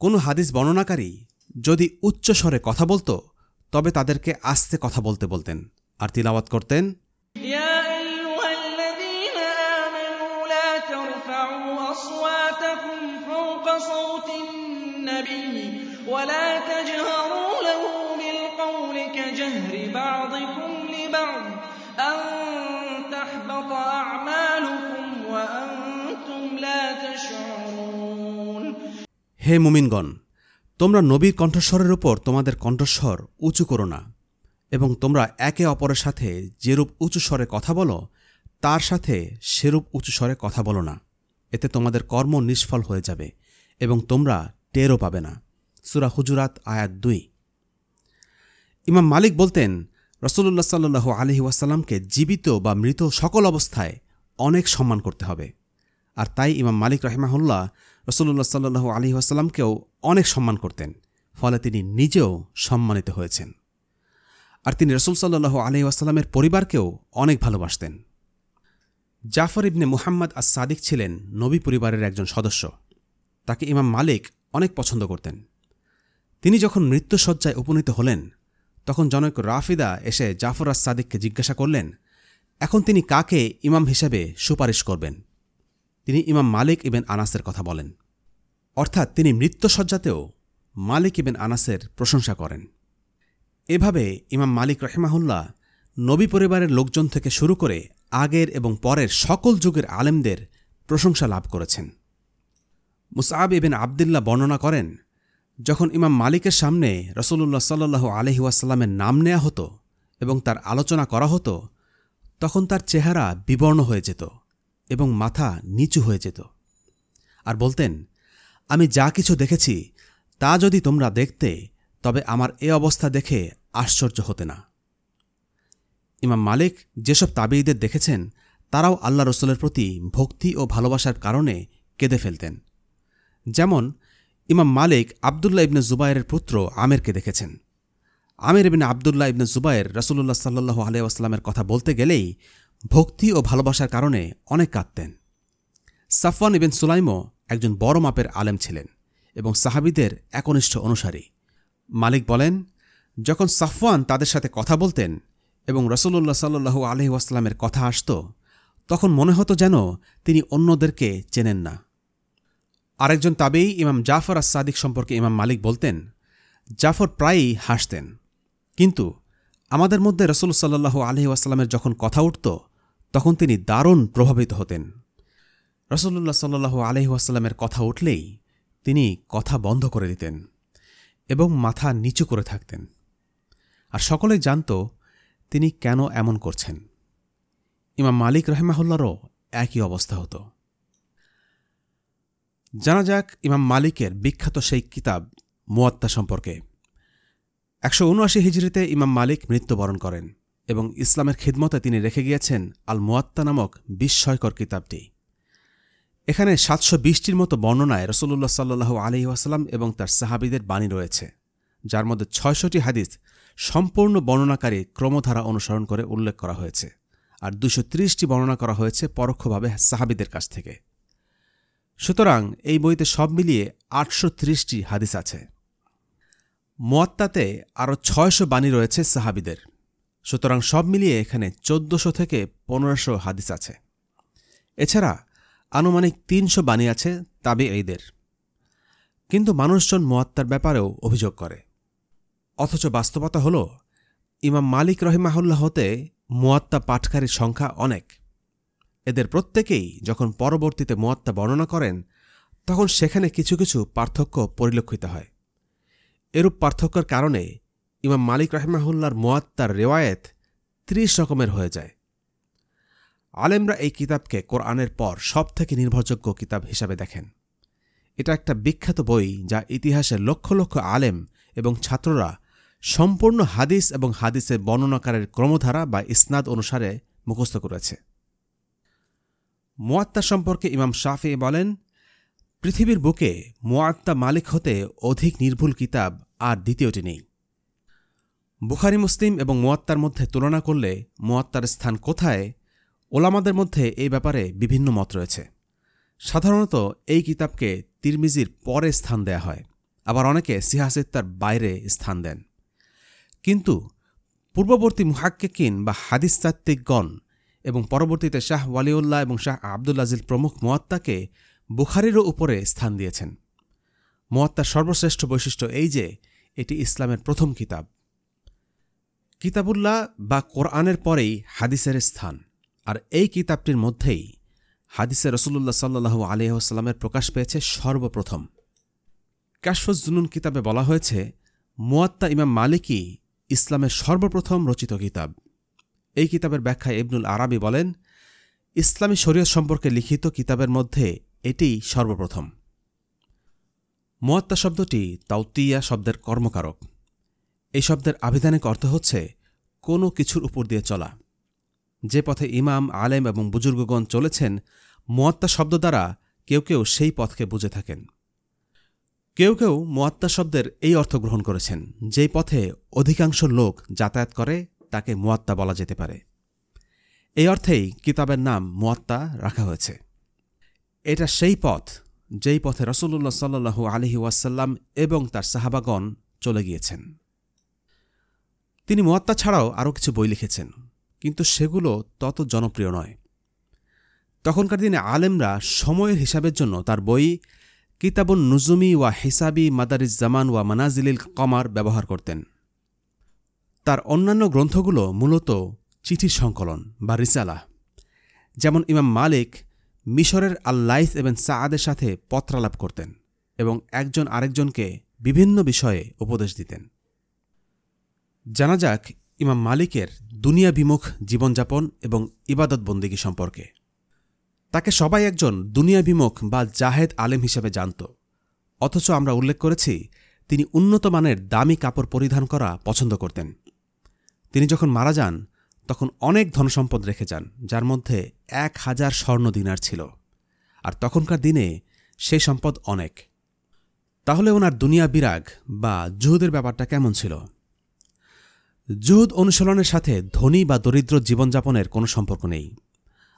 কোনো হাদিস বর্ণনাকারী যদি উচ্চ স্বরে কথা বলতো তবে তাদেরকে আস্তে কথা বলতে বলতেন আর তিলাওয়াত করতেন يا أيها الذين آمنوا لا ترفعوا أصواتكم فوق صوت النبي ولا تجهروا له بالقول كجهر بعضكم لبعض أن تحبط أعمالكم وأنتم لا تشعرون হে মুমিনগণ তোমরা নবীর কণ্ঠস্বরের উপর তোমাদের কণ্ঠস্বর উঁচু করো না এবং তোমরা একে অপরের সাথে যেরূপ উঁচু স্বরে কথা বলো তার সাথে সেরূপ উঁচু স্বরে কথা বলো না এতে তোমাদের কর্ম নিষ্ফল হয়ে যাবে এবং তোমরা টেরও পাবে না সুরা হুজুরাত আয়াত দুই ইমাম মালিক বলতেন রসুল্লাহ সাল্লু আলহি ওয়াসাল্লামকে জীবিত বা মৃত সকল অবস্থায় অনেক সম্মান করতে হবে। আর তাই ইমাম মালিক রহমাহুল্লাহ রসুল্লাহ সাল্লু আলহি ওয়াসাল্লামকেও অনেক সম্মান করতেন, ফলে তিনি নিজেও সম্মানিত হয়েছেন। আর তিনি রসুল সাল্লু আলহি ওয়াসাল্লামের পরিবারকেও অনেক ভালোবাসতেন। জাফর ইবনে মুহাম্মদ আস সাদিক ছিলেন নবী পরিবারের একজন সদস্য। তাকে ইমাম মালিক অনেক পছন্দ করতেন। তিনি যখন মৃত্যুসজ্জায় উপনীত হলেন তখন জনক রাফিদা এসে জাফর আস সাদিককে জিজ্ঞাসা করলেন, এখন তিনি কাকে ইমাম হিসেবে সুপারিশ করবেন? তিনি ইমাম মালিক ইবেন আনাসের কথা বলেন। অর্থাৎ তিনি মৃত্যুসজ্জাতেও মালিক ইবেন আনাসের প্রশংসা করেন। এভাবে ইমাম মালিক রহেমাহুল্লাহ নবী পরিবারের লোকজন থেকে শুরু করে আগের এবং পরের সকল যুগের আলেমদের প্রশংসা লাভ করেছেন। মুসাব ইবেন আবদুল্লাহ বর্ণনা করেন যখন ইমাম মালিকের সামনে রসুল্লাহ সাল্লু আলহি ওয়াসাল্লামের নাম নেয়া হতো এবং তার আলোচনা করা হতো, তখন তার চেহারা বিবর্ণ হয়ে যেত এবং মাথা নিচু হয়ে যেত। আর বলতেন, আমি যা কিছু দেখেছি, তা যদি তোমরা দেখতে, তবে আমার এ অবস্থা দেখে আশ্চর্য হতে না। ইমাম মালিক যেসব তাবিঈদের দেখেছেন, তারাও আল্লাহ রসুলের প্রতি ভক্তি ও ভালোবাসার কারণে কেঁদে ফেলতেন। যেমন ইমাম মালিক আবদুল্লাহ ইবনে জুবায়ের পুত্র আমেরকে দেখেছেন। আমের ইবিন আবদুল্লাহ ইবনে জুবায়ের রসুল্লাহ সাল্লু আলিয়াস্লামের কথা বলতে গেলেই ভক্তি ও ভালোবাসার কারণে অনেক কাঁদতেন। সাফওয়ান ইবেন সুলাইমও একজন বড় মাপের আলেম ছিলেন এবং সাহাবিদের একনিষ্ঠ অনুসারী। মালিক বলেন, যখন সাফওয়ান তাদের সাথে কথা বলতেন এবং রসুল্লাহ সাল্লু আলহি ওয়াস্লামের কথা আসত, তখন মনে হতো যেন তিনি অন্যদেরকে চেনেন না। আরেকজন তাবেই ইমাম জাফর আস সাদিক সম্পর্কে ইমাম মালিক বলতেন, জাফর প্রায়ই হাসতেন। কিন্তু আমাদের মধ্যে রসুল সাল্লাহ আলহি ওয়াসাল্লামের যখন কথা উঠত, তখন তিনি দারুণ প্রভাবিত হতেন। রসল্লা সাল্লু আলহিহাস্লামের কথা উঠলেই তিনি কথা বন্ধ করে দিতেন এবং মাথা নিচু করে থাকতেন। আর সকলেই জানত তিনি কেন এমন করছেন। ইমাম মালিক রহেমাহুল্লারও একই অবস্থা হতো। জানা যাক ইমাম মালিকের বিখ্যাত সেই কিতাব মুয়াত্তা সম্পর্কে। একশো উনআশি হিজড়িতে ইমাম মালিক মৃত্যুবরণ করেন এবং ইসলামের খিদমতে তিনি রেখে গিয়েছেন আল মুয়াত্তা নামক বিস্ময়কর কিতাবটি। এখানে সাতশো বিশটির মতো বর্ণনায় রসুল্লাহ সাল্লু আলি ওয়াসাল্লাম এবং তার সাহাবিদের বাণী রয়েছে, যার মধ্যে ছয়শটি হাদিস সম্পূর্ণ বর্ণনাকারী ক্রমধারা অনুসরণ করে উল্লেখ করা হয়েছে, আর দুশো ত্রিশটি বর্ণনা করা হয়েছে পরোক্ষভাবে সাহাবিদের কাছ থেকে। সুতরাং এই বইতে সব মিলিয়ে আটশো ত্রিশটি হাদিস আছে। মোয়াত্তাতে আরও ছয়শো বাণী রয়েছে সাহাবিদের। সুতরাং সব মিলিয়ে এখানে চোদ্দশো থেকে পনেরোশো হাদিস আছে। এছাড়া আনুমানিক তিনশো বাণী আছে তাবে এইদের কিন্তু মানুষজন মোয়াত্তার ব্যাপারেও অভিযোগ করে। অথচ বাস্তবতা হল, ইমাম মালিক রহিমাহুল্লাহ হতে মোয়াত্তা পাঠকারীর সংখ্যা অনেক। এদের প্রত্যেকেই যখন পরবর্তীতে মোয়াত্তা বর্ণনা করেন, তখন সেখানে কিছু কিছু পার্থক্য পরিলক্ষিত হয়। এরূপ পার্থক্যের কারণে ইমাম মালিক রহমাহুল্লার মোয়াত্তার রেওয়ায়েত ত্রিশ রকমের হয়ে যায়। আলেমরা এই কিতাবকে কোরআনের পর সবথেকে নির্ভরযোগ্য কিতাব হিসাবে দেখেন। এটা একটা বিখ্যাত বই যা ইতিহাসের লক্ষ লক্ষ আলেম এবং ছাত্ররা সম্পূর্ণ হাদিস এবং হাদিসের বর্ণনাকারের ক্রমধারা বা ইসনাদ অনুসারে মুখস্থ করেছে। মোয়াত্তা সম্পর্কে ইমাম শাফি বলেন, পৃথিবীর বুকে মোয়াত্তা মালিক হতে অধিক নির্ভুল কিতাব আর দ্বিতীয়টি নেই। বুখারি, মুসলিম এবং মোয়াত্তার মধ্যে তুলনা করলে মোয়াত্তার স্থান কোথায়, ওলামাদের মধ্যে এই ব্যাপারে বিভিন্ন মত রয়েছে। সাধারণত এই কিতাবকে তিরমিজির পরে স্থান দেয়া হয়, আবার অনেকে সিহাসিত্তার বাইরে স্থান দেন। কিন্তু পূর্ববর্তী মুহাক্কিকিন বা হাদিসতাত্ত্বিকগণ এবং পরবর্তীতে শাহ ওয়ালিউল্লাহ এবং শাহ আবদুল্লাজিল প্রমুখ মোয়াত্তাকে বুখারিরও উপরে স্থান দিয়েছেন। মোয়াত্তার সর্বশ্রেষ্ঠ বৈশিষ্ট্য এই যে, এটি ইসলামের প্রথম কিতাব। কিতাবুল্লাহ বা কোরআনের পরেই হাদিসের স্থান। আর এই কিতাবটির মধ্যেই হাদিসে রসুল্লাহ সাল্লু আলিহাস্লামের প্রকাশ পেয়েছে সর্বপ্রথম। কাশফুজুনুন কিতাবে বলা হয়েছে, মুয়াত্তা ইমাম মালিকই ইসলামের সর্বপ্রথম রচিত কিতাব। এই কিতাবের ব্যাখ্যায় ইবনুল আরাবি বলেন, ইসলামী শরীয়ত সম্পর্কে লিখিত কিতাবের মধ্যে এটিই সর্বপ্রথম। মোয়াত্তা শব্দটি তাউতিয়া শব্দের কর্মকারক। এই শব্দের আবিধানিক অর্থ হচ্ছে, কোনো কিছুর উপর দিয়ে চলা। যে পথে ইমাম, আলেম এবং বুজুর্গগণ চলেছেন, মোয়াত্তা শব্দ দ্বারা কেউ কেউ সেই পথকে বুঝে থাকেন। কেউ কেউ মোয়াত্তা শব্দের এই অর্থ গ্রহণ করেছেন, যেই পথে অধিকাংশ লোক যাতায়াত করে তাকে মোয়াত্তা বলা যেতে পারে। এই অর্থেই কিতাবের নাম মোয়াত্তা রাখা হয়েছে। এটা সেই পথ, যেই পথে রসুল্লাহ সাল্লু আলহি ওয়াসাল্লাম এবং তার সাহাবাগণ চলে গিয়েছেন। তিনি মোয়াত্তা ছাড়াও আরও কিছু বই লিখেছেন, কিন্তু সেগুলো তত জনপ্রিয় নয়। তখনকার দিনে আলেমরা সময়ের হিসাবের জন্য তার বই কিতাবুন নুজুমি ওয়া হিসাবি মাদারিজ জামান ওয়া মানাজিলিল কমার ব্যবহার করতেন। তার অন্যান্য গ্রন্থগুলো মূলত চিঠির সংকলন বা রিসালা যেমন ইমাম মালিক মিশরের আল্লাইস এবং সাআদের সাথে পত্রালাপ করতেন এবং একজন আরেকজনকে বিভিন্ন বিষয়ে উপদেশ দিতেন। জানা যাক ইমাম মালিকের দুনিয়া বিমুখ জীবনযাপন এবং ইবাদত বন্দিগি সম্পর্কে। তাকে সবাই একজন দুনিয়া বিমুখ বা জাহেদ আলেম হিসেবে জানত, অথচ আমরা উল্লেখ করেছি তিনি উন্নত মানের দামি কাপড় পরিধান করা পছন্দ করতেন। তিনি যখন মারা যান, তখন অনেক ধনসম্পদ রেখে যান, যার মধ্যে এক হাজার স্বর্ণ দিনার ছিল। আর তখনকার দিনে সেই সম্পদ অনেক। তাহলে ওনার দুনিয়া বিরাগ বা জুহুদের ব্যাপারটা কেমন ছিল? জুহুদ অনুশীলনের সাথে ধনী বা দরিদ্র জীবনযাপনের কোনো সম্পর্ক নেই।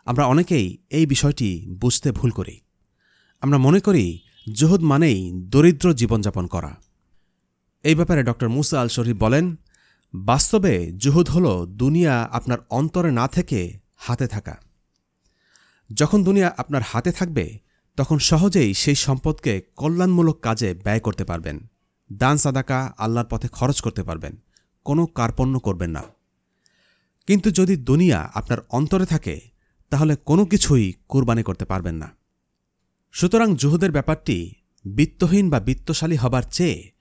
আমরা অনেকেই এই বিষয়টি বুঝতে ভুল করি। আমরা মনে করি জুহুদ মানেই দরিদ্র জীবনযাপন করা। এই ব্যাপারে ডক্টর মুসা আল শরীফ বলেন বাস্তবে জুহুদ হল দুনিয়া আপনার অন্তরে না থেকে হাতে থাকা। যখন দুনিয়া আপনার হাতে থাকবে, তখন সহজেই সেই সম্পদকে কল্যাণমূলক কাজে ব্যয় করতে পারবেন। দান, সাদাকা আল্লাহর পথে খরচ করতে পারবেন। কোনো কার্পণ্য করবেন না। কিন্তু যদি দুনিয়া আপনার অন্তরে থাকে, তাহলে কোনো কিছুই কোরবানি করতে পারবেন না। সুতরাং জুহুদের ব্যাপারটি বিত্তহীন বা বিত্তশালী হবার চেয়ে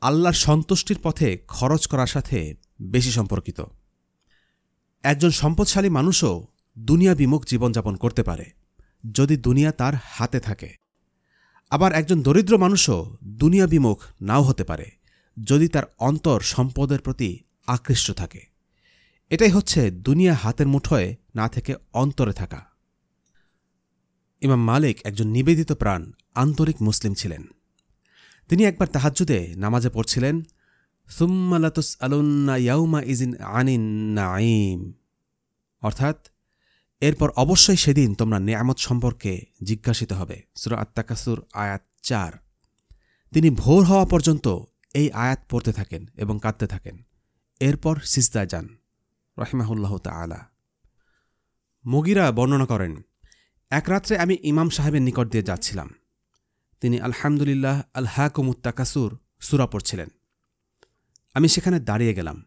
আল্লাহর সন্তুষ্টির পথে খরচ করার সাথে বেশি সম্পর্কিত। একজন সম্পদশালী মানুষও দুনিয়া বিমুখ জীবনযাপন করতে পারে, যদি দুনিয়া তার হাতে থাকে। আবার একজন দরিদ্র মানুষও দুনিয়া বিমুখ নাও হতে পারে, যদি তার অন্তর সম্পদের প্রতি আকৃষ্ট থাকে। এটাই হচ্ছে দুনিয়া হাতের মুঠোয় না থেকে অন্তরে থাকা। ইমাম মালিক একজন নিবেদিত প্রাণ, আন্তরিক মুসলিম ছিলেন। তিনি একবার তাহাজ্জুদে নামাজে পড়ছিলেন সুম্মালাতুস আলুন্না ইয়াউমা ইজিন আনিন অর্থাৎ, এরপর অবশ্যই সেদিন তোমরা নেয়ামত সম্পর্কে জিজ্ঞাসিত হবে। সুরা আত্মাকাসুর আয়াত চার। তিনি ভোর হওয়া পর্যন্ত এই আয়াত পড়তে থাকেন এবং কাঁদতে থাকেন। এরপর সিজদায় যান, রহিমাহুল্লাহ তালা মুগিরা বর্ণনা করেন, এক রাত্রে আমি ইমাম সাহেবের নিকট দিয়ে যাচ্ছিলাম। তিনি আলহামদুলিল্লাহ আল হাকুমুত্তাকাসুর সুরা পড়ছিলেন। আমি সেখানে দাঁড়িয়ে গেলাম।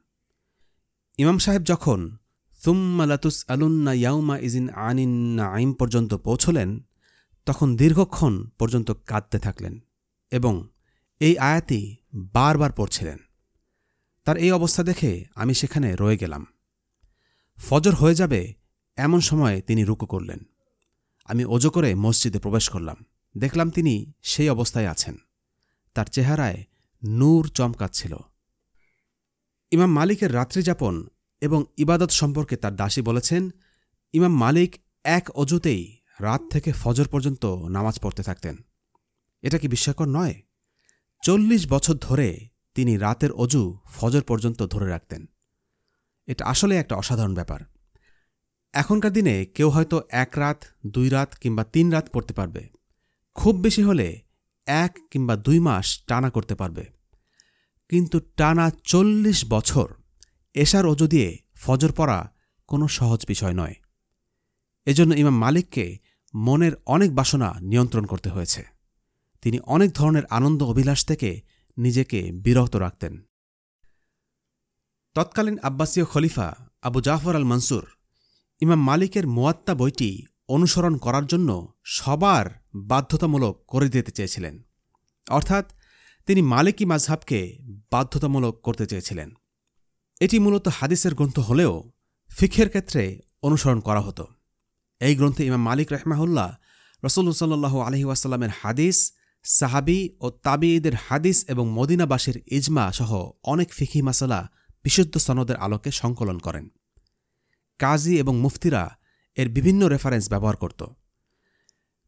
ইমাম সাহেব যখন সুম্মালাতুস আলুন্না ইয়াউমা ইজিন আনিন আইম পর্যন্ত পৌঁছলেন, তখন দীর্ঘক্ষণ পর্যন্ত কাঁদতে থাকলেন এবং এই আয়াতি বারবার পড়ছিলেন। তার এই অবস্থা দেখে আমি সেখানে রয়ে গেলাম। ফজর হয়ে যাবে এমন সময় তিনি রুকু করলেন। আমি অজু করে মসজিদে প্রবেশ করলাম। দেখলাম তিনি সেই অবস্থায় আছেন। তার চেহারায় নূর চমকাচ্ছিল। ইমাম মালিকের রাত্রিযাপন এবং ইবাদত সম্পর্কে তার দাসী বলেছেন, ইমাম মালিক এক অজুতেই রাত থেকে ফজর পর্যন্ত নামাজ পড়তে থাকতেন। এটা কি বিস্ময়কর নয়? চল্লিশ বছর ধরে তিনি রাতের অজু ফজর পর্যন্ত ধরে রাখতেন। এটা আসলে একটা অসাধারণ ব্যাপার। এখনকার দিনে কেউ হয়তো এক রাত, দুই রাত কিংবা তিন রাত পড়তে পারবে। খুব বেশি হলে এক কিংবা দুই মাস টানা করতে পারবে। কিন্তু টানা চল্লিশ বছর এশার অজু দিয়ে ফজর পড়া কোনো সহজ বিষয় নয়। এজন্য ইমাম মালিককে মনের অনেক বাসনা নিয়ন্ত্রণ করতে হয়েছে। তিনি অনেক ধরনের আনন্দ অভিলাষ থেকে নিজেকে বিরত রাখতেন। তৎকালীন আব্বাসীয় খলিফা আবু জাফর আল মনসুর ইমাম মালিকের মোয়াত্তা বইটি অনুসরণ করার জন্য সবার বাধ্যতামূলক করে দিতে চেয়েছিলেন। অর্থাৎ তিনি মালিকি মাঝহাবকে বাধ্যতামূলক করতে চেয়েছিলেন। এটি মূলত হাদিসের গ্রন্থ হলেও ফিখের ক্ষেত্রে অনুসরণ করা হতো। এই গ্রন্থে ইমাম মালিক রহমাহুল্লাহ রসুল্লা সাল্লু আলহি ওয়াসাল্লামের হাদিস, সাহাবি ও তাবিঈদের হাদিস এবং মদিনাবাসীর ইজমা সহ অনেক ফিখি মাসালা বিশুদ্ধ সনদের আলোকে সংকলন করেন। কাজী এবং মুফতিরা এর বিভিন্ন রেফারেন্স ব্যবহার করত।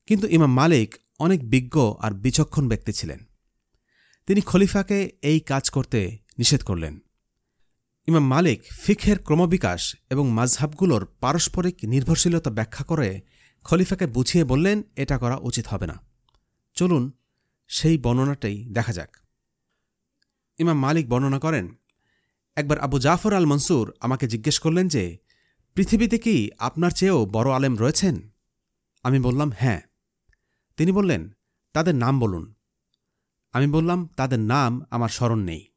কিন্তু ইমাম মালিক অনেক বিজ্ঞ আর বিচক্ষণ ব্যক্তি ছিলেন। তিনি খলিফাকে এই কাজ করতে নিষেধ করলেন। ইমাম মালিক ফিখের ক্রমবিকাশ এবং মাঝহাবগুলোর পারস্পরিক নির্ভরশীলতা ব্যাখ্যা করে খলিফাকে বুঝিয়ে বললেন, এটা করা উচিত হবে না। চলুন সেই বর্ণনাটাই দেখা যাক। ইমাম মালিক বর্ণনা করেন, একবার আবু জাফর আল মনসুর আমাকে জিজ্ঞেস করলেন যে পৃথিবীতে কি আপনার চেয়েও বড় আলেম রয়েছেন? আমি বললাম হ্যাঁ। তিনি বললেন, তাদের নাম বলুন। আমি বললাম, তাদের নাম আমার স্মরণ নেই।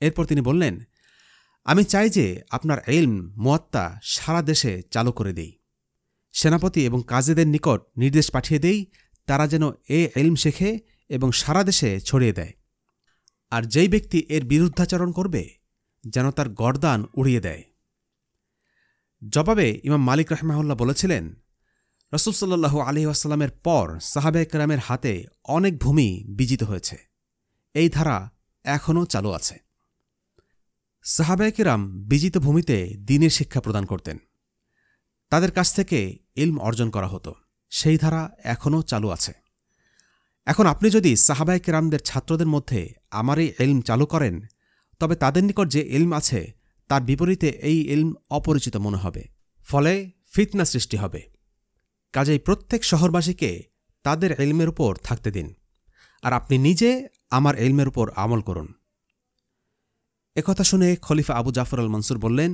এরপর তিনি বললেন, আমি চাই যে আপনার এলম মোয়াত্তা সারা দেশে চালু করে দেই। সেনাপতি এবং কাজীদের নিকট নির্দেশ পাঠিয়ে দেই, তারা যেন এ এলম শেখে এবং সারা দেশে ছড়িয়ে দেয়। আর যেই ব্যক্তি এর বিরুদ্ধাচরণ করবে, যেন তার গরদান উড়িয়ে দেয়। জবাবে ইমাম মালিক রহমাহুল্লাহ বলেছিলেন, রসুল সাল্লু আলহি আসাল্লামের পর সাহাবে কেরামের হাতে অনেক ভূমি বিজিত হয়েছে। এই ধারা এখনও চালু আছে। সাহাবে কেরাম বিজিত ভূমিতে দিনের শিক্ষা প্রদান করতেন। তাদের কাছ থেকে ইলম অর্জন করা হতো। সেই ধারা এখনও চালু আছে। এখন আপনি যদি সাহাবায় কেরামদের ছাত্রদের মধ্যে আমার এই এলম চালু করেন, তবে তাদের নিকট যে এলম আছে তার বিপরীতে এই এলম অপরিচিত মনে হবে, ফলে ফিতনা সৃষ্টি হবে। কাজেই প্রত্যেক শহরবাসীকে তাদের এলমের উপর থাকতে দিন, আর আপনি নিজে আমার এলমের উপর আমল করুন। একথা শুনে খলিফা আবু জাফর আল মনসুর বললেন,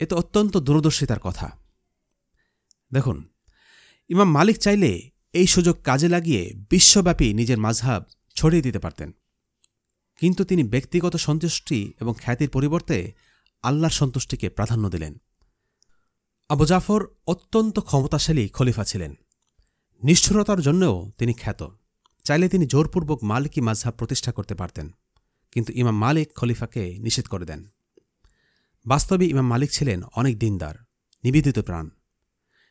এ তো অত্যন্ত দূরদর্শিতার কথা। দেখুন, ইমাম মালিক চাইলে এই সুযোগ কাজে লাগিয়ে বিশ্বব্যাপী নিজের মাঝহাব ছড়িয়ে দিতে পারতেন। কিন্তু তিনি ব্যক্তিগত সন্তুষ্টি এবং খ্যাতির পরিবর্তে আল্লাহর সন্তুষ্টিকে প্রাধান্য দিলেন। আবু জাফর অত্যন্ত ক্ষমতাশালী খলিফা ছিলেন। নিষ্ঠুরতার জন্যও তিনি খ্যাত। চাইলে তিনি জোরপূর্বক মালিকি মাঝহাব প্রতিষ্ঠা করতে পারতেন। কিন্তু ইমাম মালিক খলিফাকে নিষেধ করে দেন। বাস্তবে ইমাম মালিক ছিলেন অনেক দিনদার, নিবেদিত প্রাণ।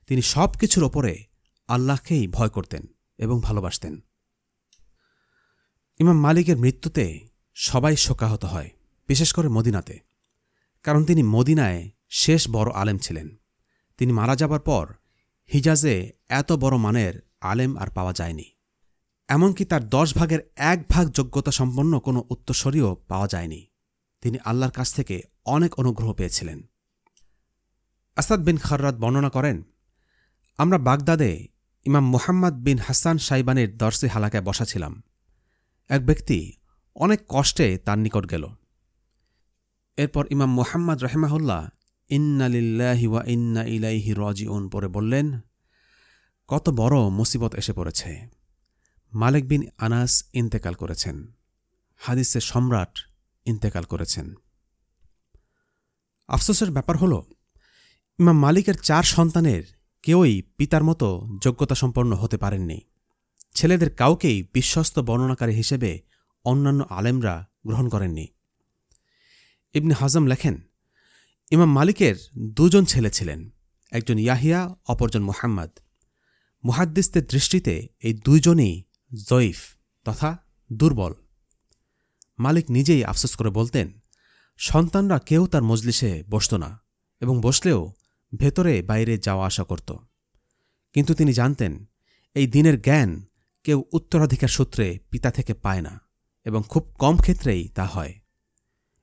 তিনি সব কিছুর ওপরে আল্লাহকেই ভয় করতেন এবং ভালোবাসতেন। ইমাম মালিকের মৃত্যুতে সবাই শোকাহত হয়, বিশেষ করে মদিনাতে। কারণ তিনি মদিনায় শেষ বড় আলেম ছিলেন। তিনি মারা যাবার পর হিজাজে এত বড় মানের আলেম আর পাওয়া যায়নি। এমনকি তার দশ ভাগের এক ভাগ যোগ্যতা সম্পন্ন কোনো উত্তরস্বরীও পাওয়া যায়নি। তিনি আল্লাহর কাছ থেকে অনেক অনুগ্রহ পেয়েছিলেন। আসাদ বিন খাররাত বর্ণনা করেন, আমরা বাগদাদে ইমাম মুহাম্মদ বিন হাসান সাইবানের দর্শে হালাকায় বসা ছিলাম। এক ব্যক্তি অনেক কষ্টে তার নিকট গেল। এরপর ইমাম মুহাম্মদ রহেমাহুল্লাহ ইন্নালিল্লাহি ওয়া ইন্না ইলাইহি রজিউন পরে বললেন, কত বড় মুসিবত এসে পড়েছে। মালিক বিন আনাস ইন্তেকাল করেছেন। হাদিসের সম্রাট ইন্তেকাল করেছেন। আফসোসের ব্যাপার হল, ইমাম মালিকের চার সন্তানের কেউই পিতার মতো যোগ্যতা সম্পন্ন হতে পারেননি। ছেলেদের কাউকেই বিশ্বস্ত বর্ণনাকারী হিসেবে অন্যান্য আলেমরা গ্রহণ করেননি। ইবনে হাজম লেখেন, ইমাম মালিকের দুজন ছেলে ছিলেন, একজন ইয়াহিয়া, অপরজন মুহাম্মদ। মুহাদ্দিসদের দৃষ্টিতে এই দুইজনই জয়ীফ তথা দুর্বল। মালিক নিজেই আফসোস করে বলতেন, সন্তানরা কেউ তার মজলিসে বসত না এবং বসলেও ভেতরে বাইরে যাওয়া আসা করত। কিন্তু তিনি জানতেন, এই দিনের জ্ঞান কেউ উত্তরাধিকার সূত্রে পিতা থেকে পায় না এবং খুব কম ক্ষেত্রেই তা হয়।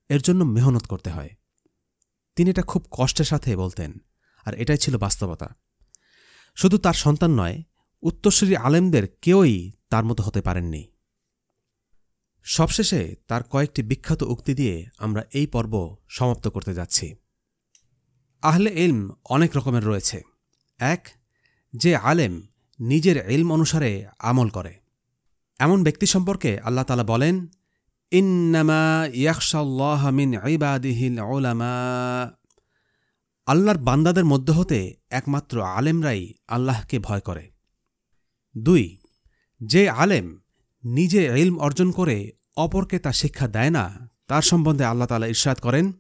এর জন্য মেহনত করতে হয়। তিনি এটা খুব কষ্টের সাথে বলতেন, আর এটাই ছিল বাস্তবতা। শুধু তার সন্তান নয়, উত্তরসূরি আলেমদের কেউই তার মতো হতে পারেননি। সবশেষে তার কয়েকটি বিখ্যাত উক্তি দিয়ে আমরা এই পর্ব সমাপ্ত করতে যাচ্ছি। আহলে ইলম অনেক রকমের রয়েছে। এক, যে আলেম নিজের ইলম অনুসারে আমল করে। এমন ব্যক্তি সম্পর্কে আল্লাহ তালা বলেন ইন্নামা ইয়াকশাল্লাহ মিন ইবাদিহিল ওলামা আল্লাহর বান্দাদের মধ্য হতে একমাত্র আলেমরাই আল্লাহকে ভয় করে। দুই, যে আলেম নিজে ইলম অর্জন করে অপরকে তা শিক্ষা দেয় না, তার সম্বন্ধে আল্লাহ তালা ইরশাদ করেন,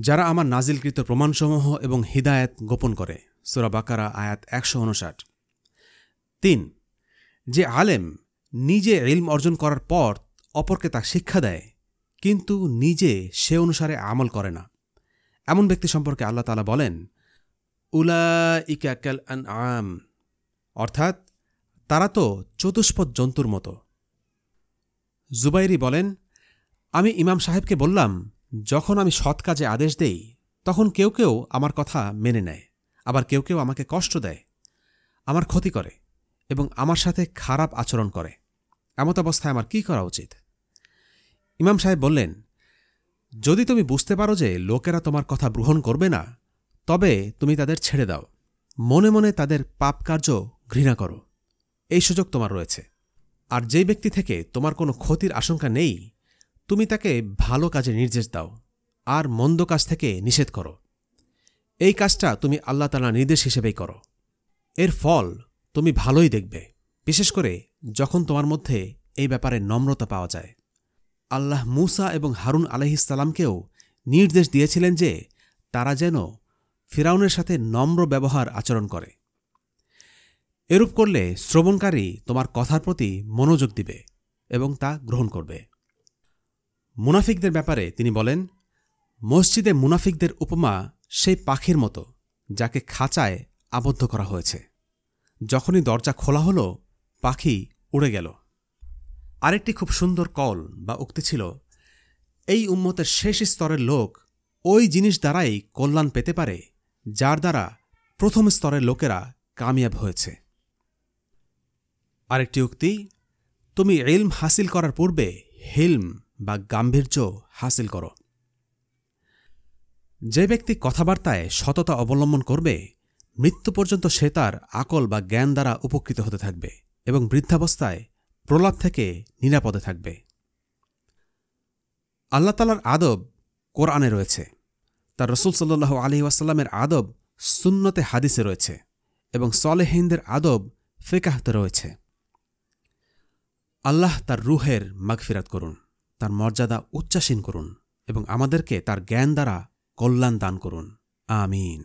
যারা আমার নাজিলকৃত প্রমাণসমূহ এবং হিদায়ত গোপন করে। সুরা বাকারা, আয়াত একশো উনষাট তিন, যে আলেম নিজে ইলম অর্জন করার পর অপরকে তা শিক্ষা দেয়, কিন্তু নিজে সে অনুসারে আমল করে না। এমন ব্যক্তি সম্পর্কে আল্লাহ তালা বলেন উলা ইকাকাল আন আম অর্থাৎ, তারা তো চতুষ্পদ জন্তুর মতো। জুবাইরি বলেন, আমি ইমাম সাহেবকে বললাম, যখন আমি সৎ কাজে আদেশ দেই, তখন কেউ কেউ আমার কথা মেনে নেয়, আবার কেউ কেউ আমাকে কষ্ট দেয়। আমার ক্ষতি করে এবং আমার সাথে খারাপ আচরণ করে। এমত অবস্থায় আমার কি করা উচিত? ইমাম সাহেব বললেন, যদি তুমি বুঝতে পারো যে লোকেরা তোমার কথা গ্রহণ করবে না, তবে তুমি তাদের ছেড়ে দাও। মনে মনে তাদের পাপ কার্য ঘৃণা করো। এই সুযোগ তোমার রয়েছে। আর যেই ব্যক্তি থেকে তোমার কোনো ক্ষতির আশঙ্কা নেই, তুমি তাকে ভালো কাজে নির্দেশ দাও আর মন্দ কাজ থেকে নিষেধ করো। এই কাজটা তুমি আল্লাহ তালা নির্দেশ হিসেবেই করো। এর ফল তুমি ভালোই দেখবে। বিশেষ করে যখন তোমার মধ্যে এই ব্যাপারে নম্রতা পাওয়া যায়। আল্লাহ মুসা এবং হারুন আলহিসাল্লামকেও নির্দেশ দিয়েছিলেন যে তারা যেন ফিরাউনের সাথে নম্র ব্যবহার আচরণ করে। এরূপ করলে শ্রবণকারী তোমার কথার প্রতি মনোযোগ দিবে এবং তা গ্রহণ করবে। মুনাফিকদের ব্যাপারে তিনি বলেন, মসজিদে মুনাফিকদের উপমা সেই পাখির মতো, যাকে খাঁচায় আবদ্ধ করা হয়েছে। যখনই দরজা খোলা হলো, পাখি উড়ে গেল। আরেকটি খুব সুন্দর কল বা উক্তি ছিল, এই উম্মতের শেষ স্তরের লোক ওই জিনিস দ্বারাই কল্যাণ পেতে পারে, যার দ্বারা প্রথম স্তরের লোকেরা কামিয়াব হয়েছে। আরেকটি উক্তি, তুমি ইলম হাসিল করার পূর্বে হিলম বা গাম্ভীর্য হাসিল করো। যে ব্যক্তি কথাবার্তায় সততা অবলম্বন করবে, মৃত্যু পর্যন্ত সে তার আকল বা জ্ঞান দ্বারা উপকৃত হতে থাকবে এবং বৃদ্ধাবস্থায় প্রলাপ থেকে নিরাপদে থাকবে। আল্লাহ তালার আদব কোরআনে রয়েছে। তার রসুল সাল্লু আলহি ওয়াসাল্লামের আদব সুন্নতে হাদিসে রয়েছে এবং সলেহিনদের আদব ফেকাহতে রয়েছে। আল্লাহ তার রুহের মাগফিরাত করুন, তার মর্যাদা উচ্চাসীন করুন এবং আমাদেরকে তার জ্ঞান দ্বারা কল্যাণ দান করুন। আমিন।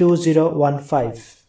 2015